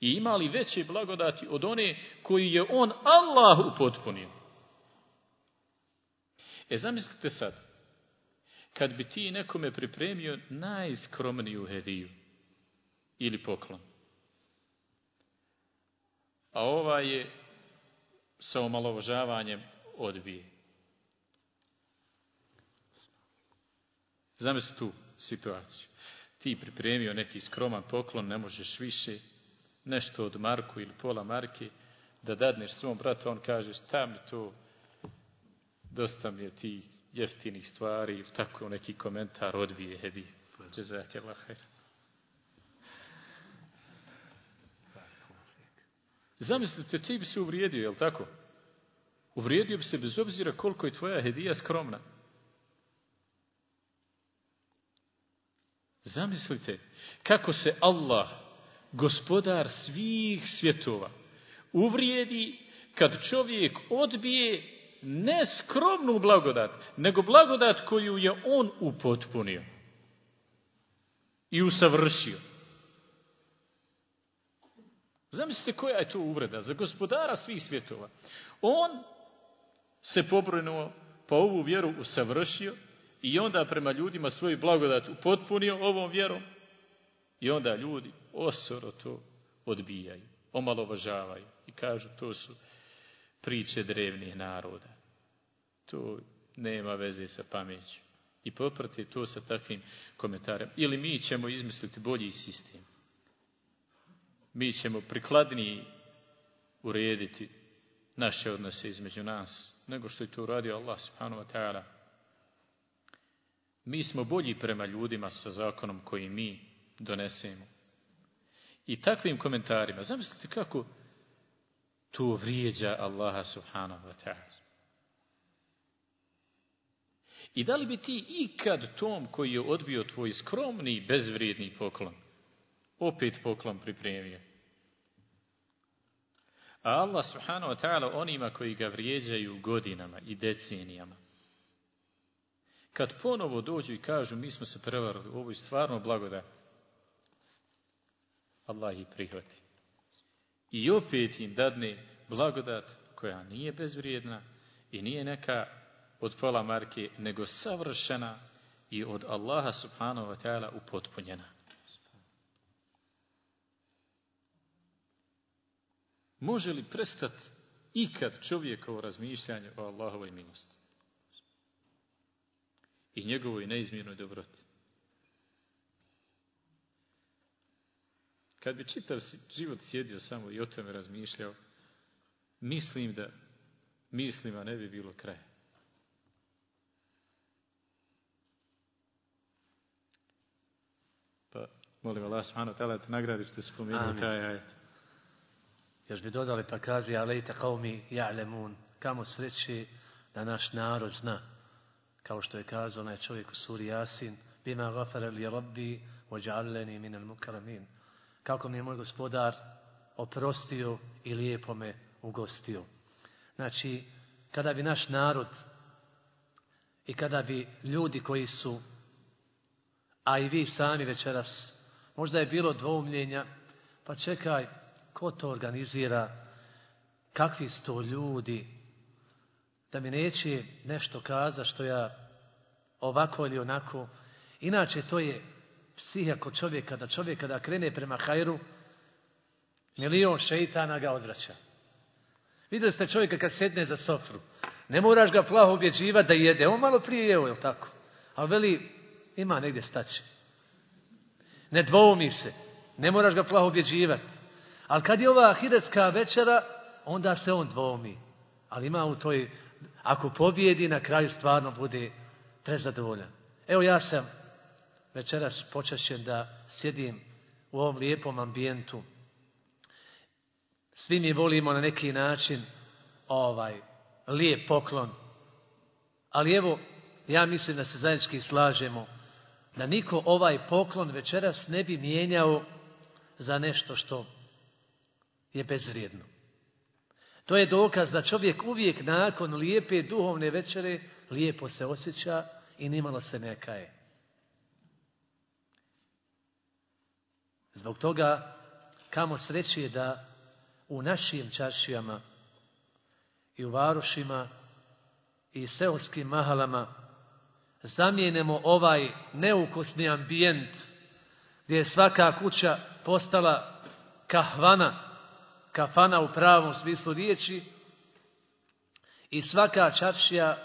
I ima li veće blagodati od one koji je on Allah upotpunio? E zamislite sad, kad bi ti nekome pripremio najskromniju hediju ili poklon, a ova je sa omalovažavanjem odbije. Zamisli tu situaciju. Ti pripremio neki skroman poklon, ne možeš više, nešto od marku ili pola marke, da dadneš svom bratu, on kaže šta mi to, dosta mi je ti jeftinih stvari, ili tako neki komentar odbije, hedi. Jezake Zamislite, ti bi se uvrijedio, jel tako? Uvrijedio bi se bez obzira koliko je tvoja hedija skromna. Zamislite kako se Allah, gospodar svih svjetova, uvrijedi kad čovjek odbije ne skromnu blagodat, nego blagodat koju je on upotpunio i usavršio. Zamislite koja je to uvreda za gospodara svih svjetova. On se pobrinuo, pa ovu vjeru usavršio i onda prema ljudima svoju blagodat upotpunio ovom vjerom i onda ljudi osoro to odbijaju, omalovažavaju i kažu to su priče drevnih naroda. To nema veze sa pameću. I poprati to sa takvim komentarem. Ili mi ćemo izmisliti bolji sistem mi ćemo prikladniji urediti naše odnose između nas, nego što je to uradio Allah subhanahu wa ta'ala. Mi smo bolji prema ljudima sa zakonom koji mi donesemo. I takvim komentarima, zamislite kako to vrijeđa Allaha subhanahu wa ta'ala. I da li bi ti ikad tom koji je odbio tvoj skromni, bezvrijedni poklon, opet poklon pripremio? A Allah subhanahu wa ta'ala onima koji ga vrijeđaju godinama i decenijama, kad ponovo dođu i kažu mi smo se prevarili, ovo je stvarno blagodat, Allah ih prihvati. I opet im dadne blagodat koja nije bezvrijedna i nije neka od pola marke, nego savršena i od Allaha subhanahu wa ta'ala upotpunjena. Može li prestati ikad čovjekovo razmišljanje o Allahovoj milosti? I njegovoj neizmjernoj dobroti. Kad bi čitav život sjedio samo i o tome razmišljao, mislim da mislima ne bi bilo kraja. Pa molim Allah subhanahu wa ta'ala da nagradi što spomenuli taj ajet. Još bi dodali pa kazi, alejte qavmi ja'lemun. Kamo sreći da naš narod zna. Kao što je kazao onaj čovjek u suri Jasin, bima gafara li rabbi ođa'alleni minal mukramin. Kako mi je moj gospodar oprostio i lijepo me ugostio. Znači, kada bi naš narod i kada bi ljudi koji su, a i vi sami večeras, možda je bilo dvoumljenja, pa čekaj, ko to organizira, kakvi su to ljudi, da mi neće nešto kaza što ja ovako ili onako. Inače, to je psiha kod čovjeka, da čovjek kada krene prema hajru, milion šeitana ga odvraća. Vidjeli ste čovjeka kad sedne za sofru. Ne moraš ga plaho objeđivati da jede. On malo prije jeo, je tako? Ali veli, ima negdje staće. Ne dvoumi se. Ne moraš ga plaho objeđivati. Ali kad je ova ahiretska večera, onda se on dvoumi. Ali ima u toj, ako pobjedi, na kraju stvarno bude prezadovoljan. Evo ja sam večeras počašćen da sjedim u ovom lijepom ambijentu. Svi mi volimo na neki način ovaj lijep poklon. Ali evo, ja mislim da se zajednički slažemo da niko ovaj poklon večeras ne bi mijenjao za nešto što je bezvrijedno. To je dokaz da čovjek uvijek nakon lijepe duhovne večere lijepo se osjeća i nimalo se ne kaje. Zbog toga kamo sreći je da u našim čaršijama i u varošima i seoskim mahalama zamijenemo ovaj neukusni ambijent gdje je svaka kuća postala kahvana, kafana u pravom smislu riječi i svaka čaršija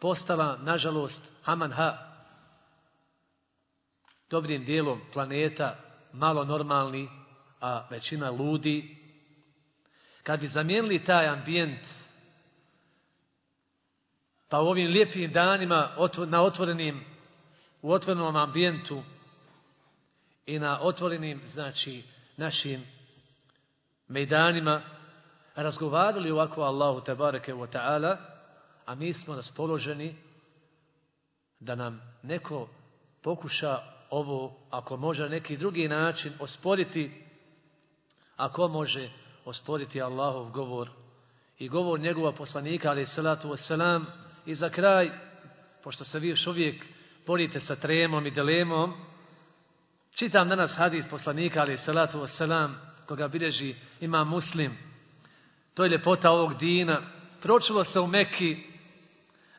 postala, nažalost, hamanha, dobrim dijelom planeta, malo normalni, a većina ludi, kad bi zamijenili taj ambijent, pa u ovim lijepim danima na otvorenim, u otvorenom ambijentu i na otvorenim, znači, našim mejdanima, razgovarali ovako Allahu tabareke wa ta'ala, a mi smo raspoloženi da nam neko pokuša ovo, ako može neki drugi način, osporiti, ako može osporiti Allahov govor i govor njegova poslanika, ali salatu wasalam, i za kraj, pošto se vi još uvijek borite sa tremom i dilemom, čitam danas hadis poslanika, ali salatu wasalam, koga bilježi ima muslim, to je ljepota ovog dina, pročulo se u Meki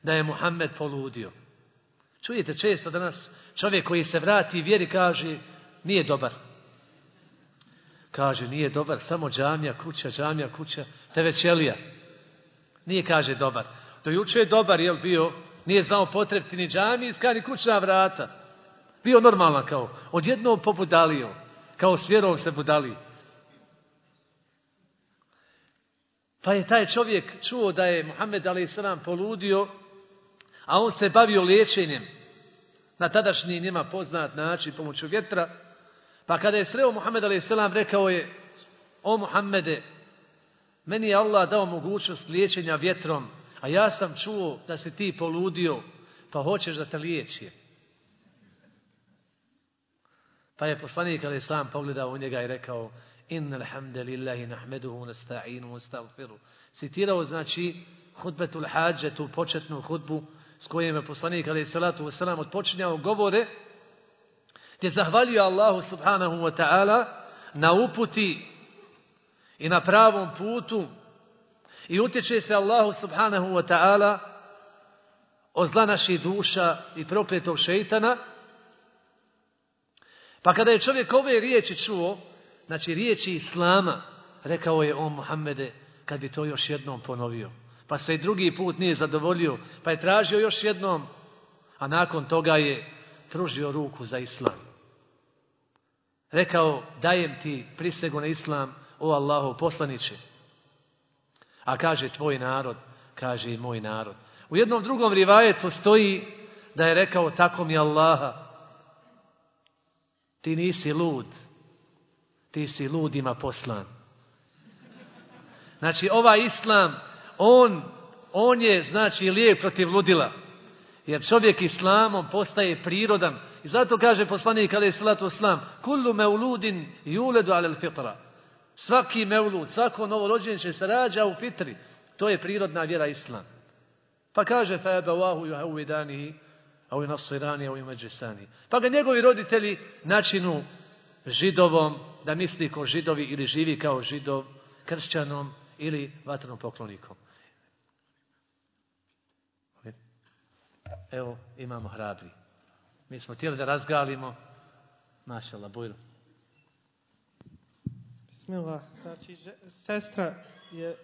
da je Muhammed poludio. Čujete često danas čovjek koji se vrati i vjeri kaže nije dobar. Kaže, nije dobar, samo džamija, kuća, džamija, kuća, te većelija. Nije, kaže, dobar. Do juče je dobar, jel bio, nije znao potrebiti ni džamijska, ni kućna vrata. Bio normalan kao, odjednom pobudalio, kao s vjerom se budali. Pa je taj čovjek čuo da je Muhammed a.s. poludio, a on se bavio liječenjem na tadašnji njima poznat način pomoću vjetra, pa kada je sreo Muhammed a.s. rekao je, o Muhammede, meni je Allah dao mogućnost liječenja vjetrom, a ja sam čuo da si ti poludio pa hoćeš da te liječi. Pa je poslanik ali sam pogledao u njega i rekao Inna alhamdulillahi nahmeduhu nasta'inu nasta'firu. Citirao znači hudbetul hađe, tu početnu hudbu s kojim je poslanik ali salatu wasalam odpočinjao govore gdje zahvaljuje Allahu subhanahu wa ta'ala na uputi i na pravom putu i utječe se Allahu subhanahu wa ta'ala od zla naših duša i prokletog šeitana. Pa kada je čovjek ove riječi čuo, znači riječi Islama, rekao je on Muhammede, kad bi to još jednom ponovio. Pa se i drugi put nije zadovoljio, pa je tražio još jednom, a nakon toga je pružio ruku za Islam. Rekao, dajem ti prisegu na Islam, o Allahu poslaniće. A kaže tvoj narod, kaže i moj narod. U jednom drugom rivajetu stoji da je rekao tako mi Allaha. Ti nisi lud. Ti si ludima poslan. Znači ovaj islam, on, on je znači lijek protiv ludila. Jer čovjek islamom postaje prirodan. I zato kaže poslanik alaih salatu islam, kullu meuludin juledu alel fitra. Svaki meulud, svako novorođenče se rađa u fitri. To je prirodna vjera islam. Pa kaže fa abawahu yuhawidanihi au nasirani au majisani. Pa ga njegovi roditelji načinu židovom, da misli kao židovi ili živi kao židov, kršćanom ili vatrenom poklonikom. Evo, imamo hrabri. Mi smo htjeli da razgalimo. Mašala, bujru. Bismillah. Znači, sestra je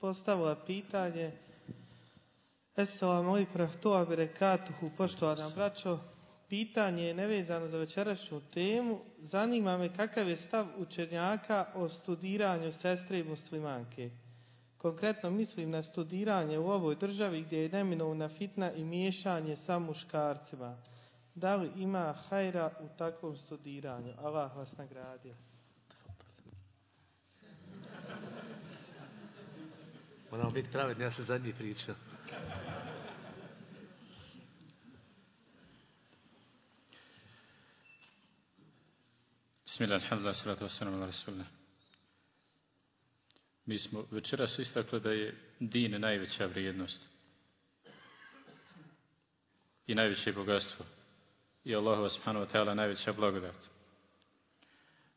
postavila pitanje Assalamu alaikum rahmatullahi barakatuhu, poštovana braćo. Pitanje je nevezano za večerašnju temu. Zanima me kakav je stav učenjaka o studiranju sestre i muslimanke. Konkretno mislim na studiranje u ovoj državi gdje je neminovna fitna i miješanje sa muškarcima. Da li ima hajra u takvom studiranju? Allah vas nagradio. Moramo biti pravedni, ja sam zadnji pričao. Bismillah, alhamdulillah, salatu wasalam, ala rasulillah. Mi smo večeras istakli da je din najveća vrijednost i najveće bogatstvo i Allah subhanahu wa ta'ala najveća blagodat.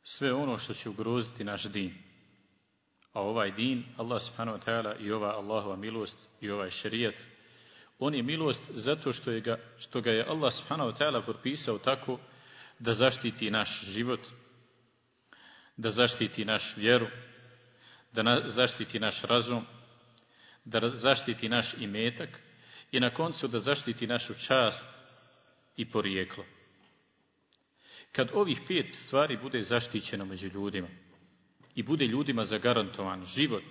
Sve ono što će ugroziti naš din, a ovaj din, Allah subhanahu wa ta'ala i ova Allahova milost i ovaj šerijat, on je milost zato što, je ga, što ga je Allah subhanahu wa ta'ala potpisao tako da zaštiti naš život, da zaštiti naš vjeru, da zaštiti naš razum, da zaštiti naš imetak i na koncu da zaštiti našu čast i porijeklo. Kad ovih pet stvari bude zaštićeno među ljudima i bude ljudima zagarantovan život,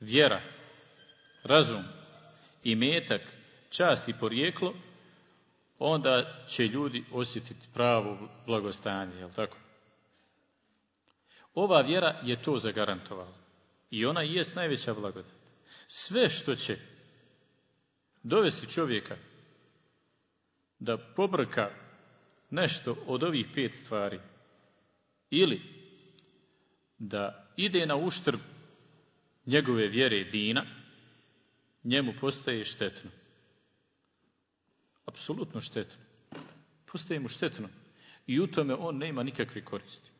vjera, razum, imetak, čast i porijeklo, onda će ljudi osjetiti pravo blagostanje, jel tako? Ova vjera je to zagarantovala. I ona i jest najveća blagodat. Sve što će dovesti čovjeka da pobrka nešto od ovih pet stvari ili da ide na uštrb njegove vjere dina, njemu postaje štetno. Apsolutno štetno. Postaje mu štetno. I u tome on nema nikakve koristi.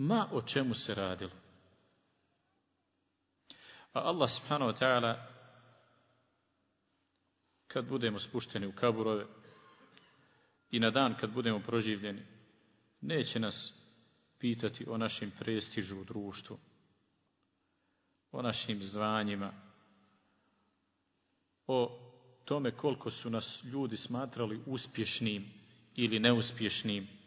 Ma o čemu se radilo. A Allah subhanahu wa ta'ala kad budemo spušteni u kaburove i na dan kad budemo proživljeni, neće nas pitati o našim prestižu u društvu, o našim zvanjima, o tome koliko su nas ljudi smatrali uspješnim ili neuspješnim,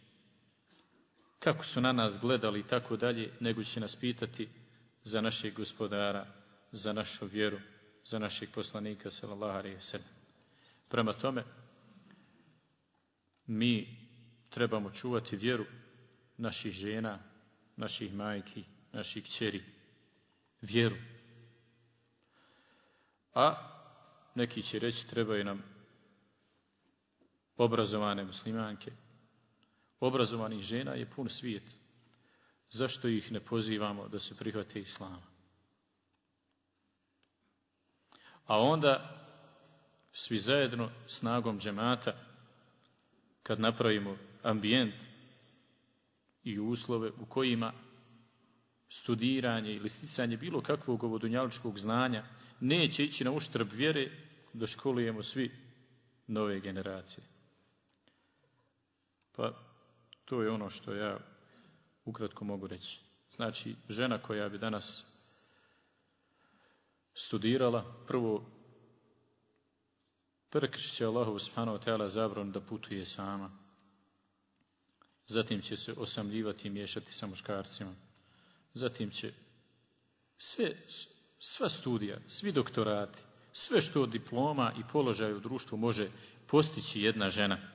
kako su na nas gledali i tako dalje, nego će nas pitati za našeg gospodara, za našu vjeru, za našeg poslanika, sallallahu alaihi Prema tome, mi trebamo čuvati vjeru naših žena, naših majki, naših kćeri. Vjeru. A neki će reći trebaju nam obrazovane muslimanke. Obrazovanih žena je pun svijet. Zašto ih ne pozivamo da se prihvate islama? A onda svi zajedno snagom džemata kad napravimo ambijent i uslove u kojima studiranje ili sticanje bilo kakvog ovodunjaličkog znanja neće ići na uštrb vjere da školujemo svi nove generacije. Pa to je ono što ja ukratko mogu reći. Znači, žena koja bi danas studirala, prvo prekršće Allahu subhanahu ta'ala zabron da putuje sama. Zatim će se osamljivati i miješati sa muškarcima. Zatim će sve, sva studija, svi doktorati, sve što diploma i položaja u društvu može postići jedna žena,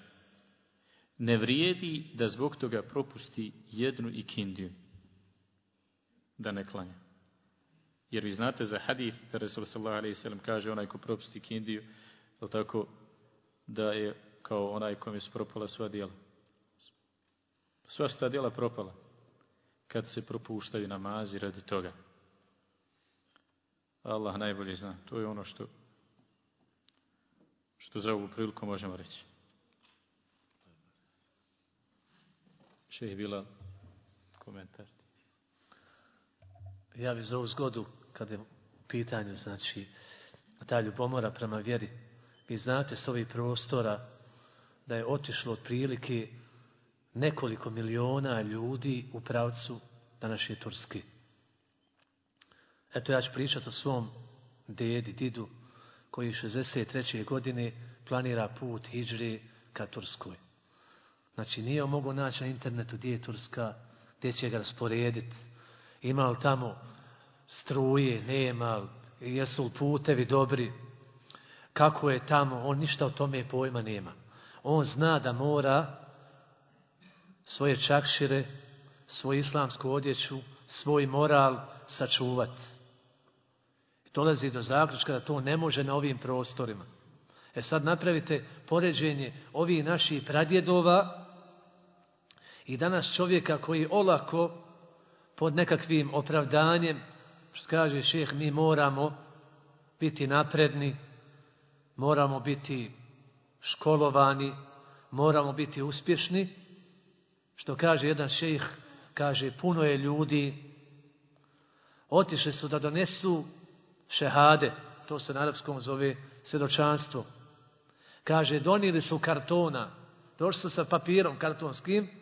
ne vrijedi da zbog toga propusti jednu ikindiju da ne klanja. Jer vi znate za hadith, da Resul sallallahu alaihi sallam kaže onaj ko propusti ikindiju, je tako, da je kao onaj kome su propala sva djela. Sva sta djela propala kad se propuštaju namazi radi toga. Allah najbolje zna. To je ono što što za ovu priliku možemo reći. Še je bila komentar? Ja bih za ovu zgodu, kada je u pitanju, znači, ta ljubomora prema vjeri, vi znate s ovih prostora da je otišlo otprilike nekoliko miliona ljudi u pravcu današnje Turske. Eto ja ću pričati o svom dedi, didu, koji 63. godine planira put Hidžri ka Turskoj. Znači nije on mogu naći na internetu gdje je Turska, gdje će ga rasporediti. Ima li tamo struje, nema jesu li putevi dobri, kako je tamo, on ništa o tome pojma nema. On zna da mora svoje čakšire, svoju islamsku odjeću, svoj moral sačuvati. Dolazi do zaključka da to ne može na ovim prostorima. E sad napravite poređenje ovih naših pradjedova i danas čovjeka koji olako pod nekakvim opravdanjem, što kaže šeh, mi moramo biti napredni, moramo biti školovani, moramo biti uspješni. Što kaže jedan šejh, kaže puno je ljudi, otišli su da donesu šehade, to se na arapskom zove svjedočanstvo. Kaže, donijeli su kartona, došli su sa papirom kartonskim,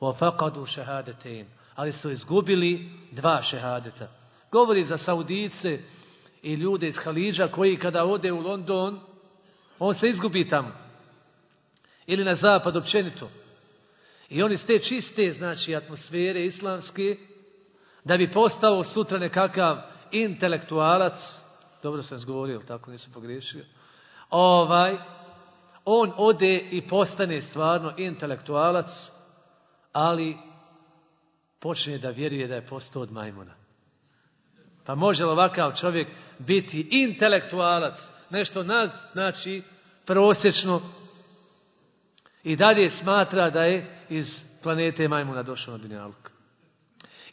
وَفَقَدُوا شَهَادَتَيْنِ Ali su izgubili dva šehadeta. Govori za Saudice i ljude iz Haliđa koji kada ode u London, on se izgubi tamo. Ili na zapad općenito. I oni s te čiste, znači, atmosfere islamske, da bi postao sutra nekakav intelektualac, dobro sam zgovorio, tako nisam pogriješio, ovaj, on ode i postane stvarno intelektualac, ali počne da vjeruje da je postao od majmuna. Pa može li ovakav čovjek biti intelektualac, nešto nad, znači, prosječno, i dalje smatra da je iz planete majmuna došao na Dunjaluk.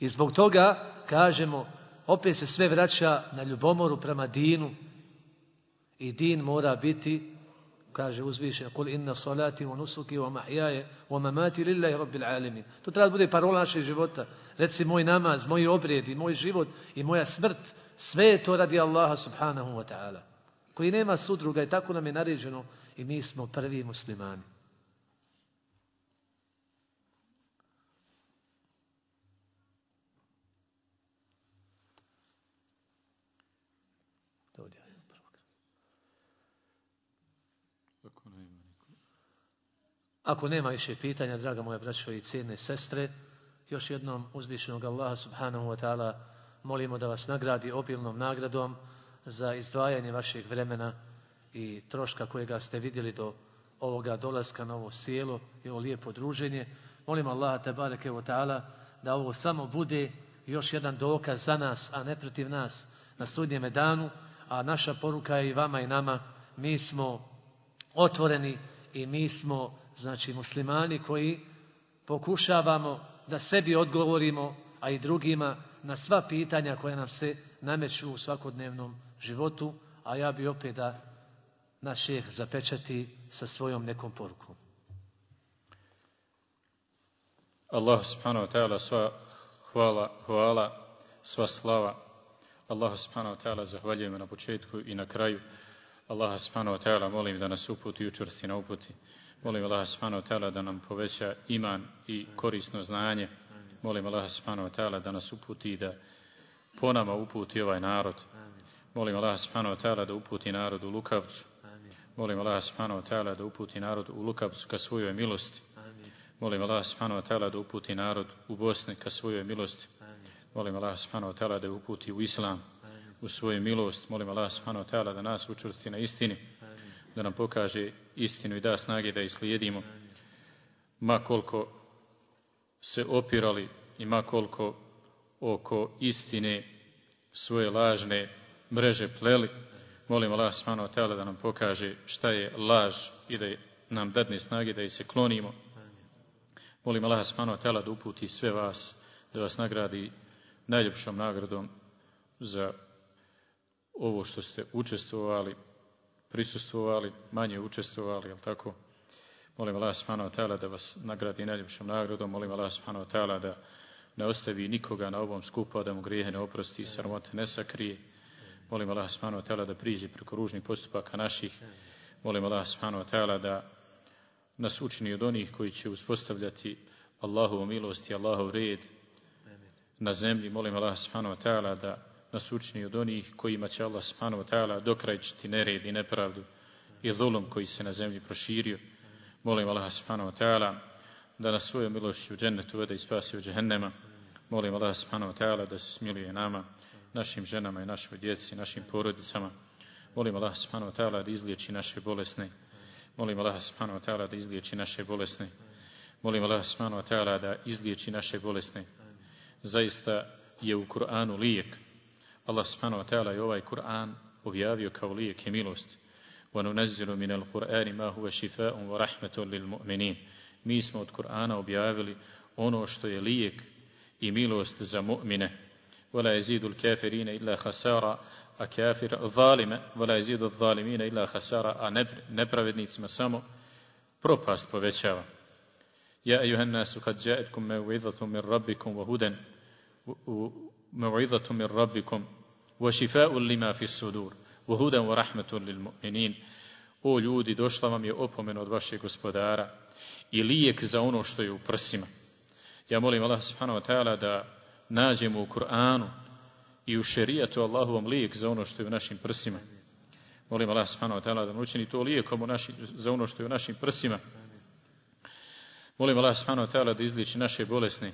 I zbog toga, kažemo, opet se sve vraća na ljubomoru prema dinu i din mora biti kaže uzviše kul inna salati wa nusuki wa mahyaye wa mamati lillahi rabbil alamin. To treba bude parola našeg života. Reci moj namaz moj obredi moj život i moja smrt sve je to radi Allaha subhanahu wa ta'ala. Koji nema sudruga i tako nam je naređeno i mi smo prvi muslimani Ako nema više pitanja, draga moja braćo i cijene sestre, još jednom uzvišenog Allaha subhanahu wa ta'ala molimo da vas nagradi obilnom nagradom za izdvajanje vašeg vremena i troška kojega ste vidjeli do ovoga dolaska na ovo sjelo i ovo lijepo druženje. Molimo Allaha tabareke wa ta'ala da ovo samo bude još jedan dokaz za nas, a ne protiv nas na sudnjeme danu, a naša poruka je i vama i nama, mi smo otvoreni i mi smo, znači, muslimani koji pokušavamo da sebi odgovorimo, a i drugima, na sva pitanja koja nam se nameću u svakodnevnom životu, a ja bi opet da naš šeh zapečati sa svojom nekom porukom. Allah subhanahu wa ta'ala sva hvala, hvala, sva slava. Allah subhanahu wa ta'ala zahvaljujemo na početku i na kraju. Allah subhanahu wa ta'ala molim da nas uputi i učvrsti na uputi. Molim Allah subhanahu wa ta'ala da nam poveća iman i korisno znanje. Molim Allah subhanahu wa ta'ala da nas uputi da po nama uputi ovaj narod. Molim Allah subhanahu wa ta'ala da uputi narod u Lukavcu. Molim Allah subhanahu wa ta'ala da uputi narod u Lukavcu ka svojoj milosti. Molim Allah subhanahu wa ta'ala da uputi narod u Bosni ka svojoj milosti. Molim Allah subhanahu wa ta'ala da uputi u Islam u svoju milost. Molim Allah subhanahu wa ta'ala da nas učvrsti na istini. Da nam pokaže istinu i da snage da je slijedimo. Ma koliko se opirali i ma koliko oko istine svoje lažne mreže pleli. Molim Allah subhanahu wa da nam pokaže šta je laž i da nam dadne snage da i se klonimo. Molim Allah subhanahu wa da uputi sve vas, da vas nagradi najljepšom nagradom za ovo što ste učestvovali, prisustvovali, manje učestvovali, jel tako? Molim Allah subhanahu wa da vas nagradi najljepšom nagradom, molim Allah subhanahu wa da ne ostavi nikoga na ovom skupu, da mu grijehe ne oprosti sramote ne sakrije. Molim Allah subhanahu wa da priđe preko ružnih postupaka naših. Molim Allah subhanahu wa da nas učini od onih koji će uspostavljati Allahovu milost i Allahov red na zemlji. Molim Allah subhanahu wa da nas učini od onih kojima će Allah subhanahu wa ta'ala dokrajčiti nered i nepravdu i zulum koji se na zemlji proširio. Molim Allah subhanahu wa ta'ala da nas svojom milošću u džennetu vede i spasi od džehennema. Molim Allah subhanahu wa ta'ala da se smiluje nama, našim ženama i našoj djeci, našim porodicama. Molim Allah subhanahu wa ta'ala da izliječi naše bolesne. Molim Allah subhanahu wa ta'ala da izliječi naše bolesne. Molim Allah subhanahu wa ta'ala da izliječi naše bolesne. Zaista je u Kur'anu lijek. Allah subhanahu wa ta'ala je ovaj Kur'an objavio kao lijek i milost. وَنُنَزِّلُ مِنَ الْقُرْآنِ مَا هُوَ شِفَاءٌ وَرَحْمَةٌ لِلْمُؤْمِنِينَ Mi smo od Kur'ana objavili ono što je lijek i milost za mu'mine. وَلَا يَزِيدُ الْكَافِرِينَ إِلَّا khasara, a kafir zalime, vola jezidu zalimina ila hasara, a nepravednicima samo propast povećava. Ja ejuhan nasu kad jaetkum me uvidatum min rabbikum vahuden, shifaa'un lima fi sudur wa hudan wa rahmatun lil mu'minin. O ljudi, došla vam je opomena od vašeg gospodara i lijek za ono što je u prsima. Ja molim Allah subhanahu wa ta'ala da nađemo u Kur'anu i u šerijatu Allahovom lijek za ono što je u našim prsima. Molim Allah subhanahu wa ta'ala da učini to lijekom za ono što je u našim prsima. Molim Allah subhanahu wa ta'ala da izliči naše bolesne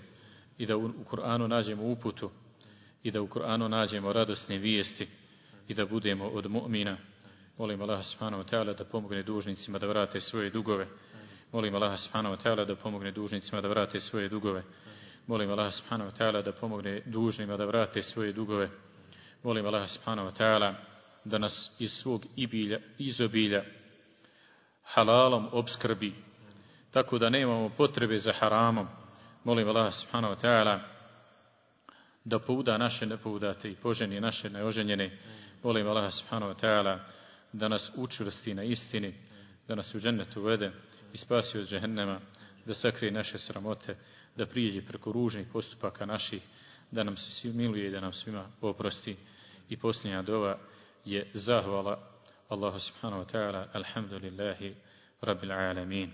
i da u Kur'anu nađemo uputu i da u Kur'anu nađemo radosne vijesti i da budemo od mu'mina. Molim Allah subhanahu wa ta'ala da pomogne dužnicima da vrate svoje dugove. Molim Allah subhanahu wa ta'ala da pomogne dužnicima da vrate svoje dugove. Molim Allah subhanahu wa ta'ala da pomogne dužnima da vrate svoje dugove. Molim Allah subhanahu wa ta'ala da nas iz svog ibilja, izobilja halalom obskrbi, tako da nemamo potrebe za haramom. Molim Allah subhanahu wa ta'ala da pouda naše nepoudate i poženi naše neoženjene. Molim Allah subhanahu wa ta'ala da nas učvrsti na istini, da nas u džennetu vede i spasi od džehennema, da sakrije naše sramote, da prijeđe preko ružnih postupaka naših, da nam se miluje i da nam svima oprosti. I posljednja dova je zahvala Allahu subhanahu wa ta'ala, alhamdulillahi rabbil alamin.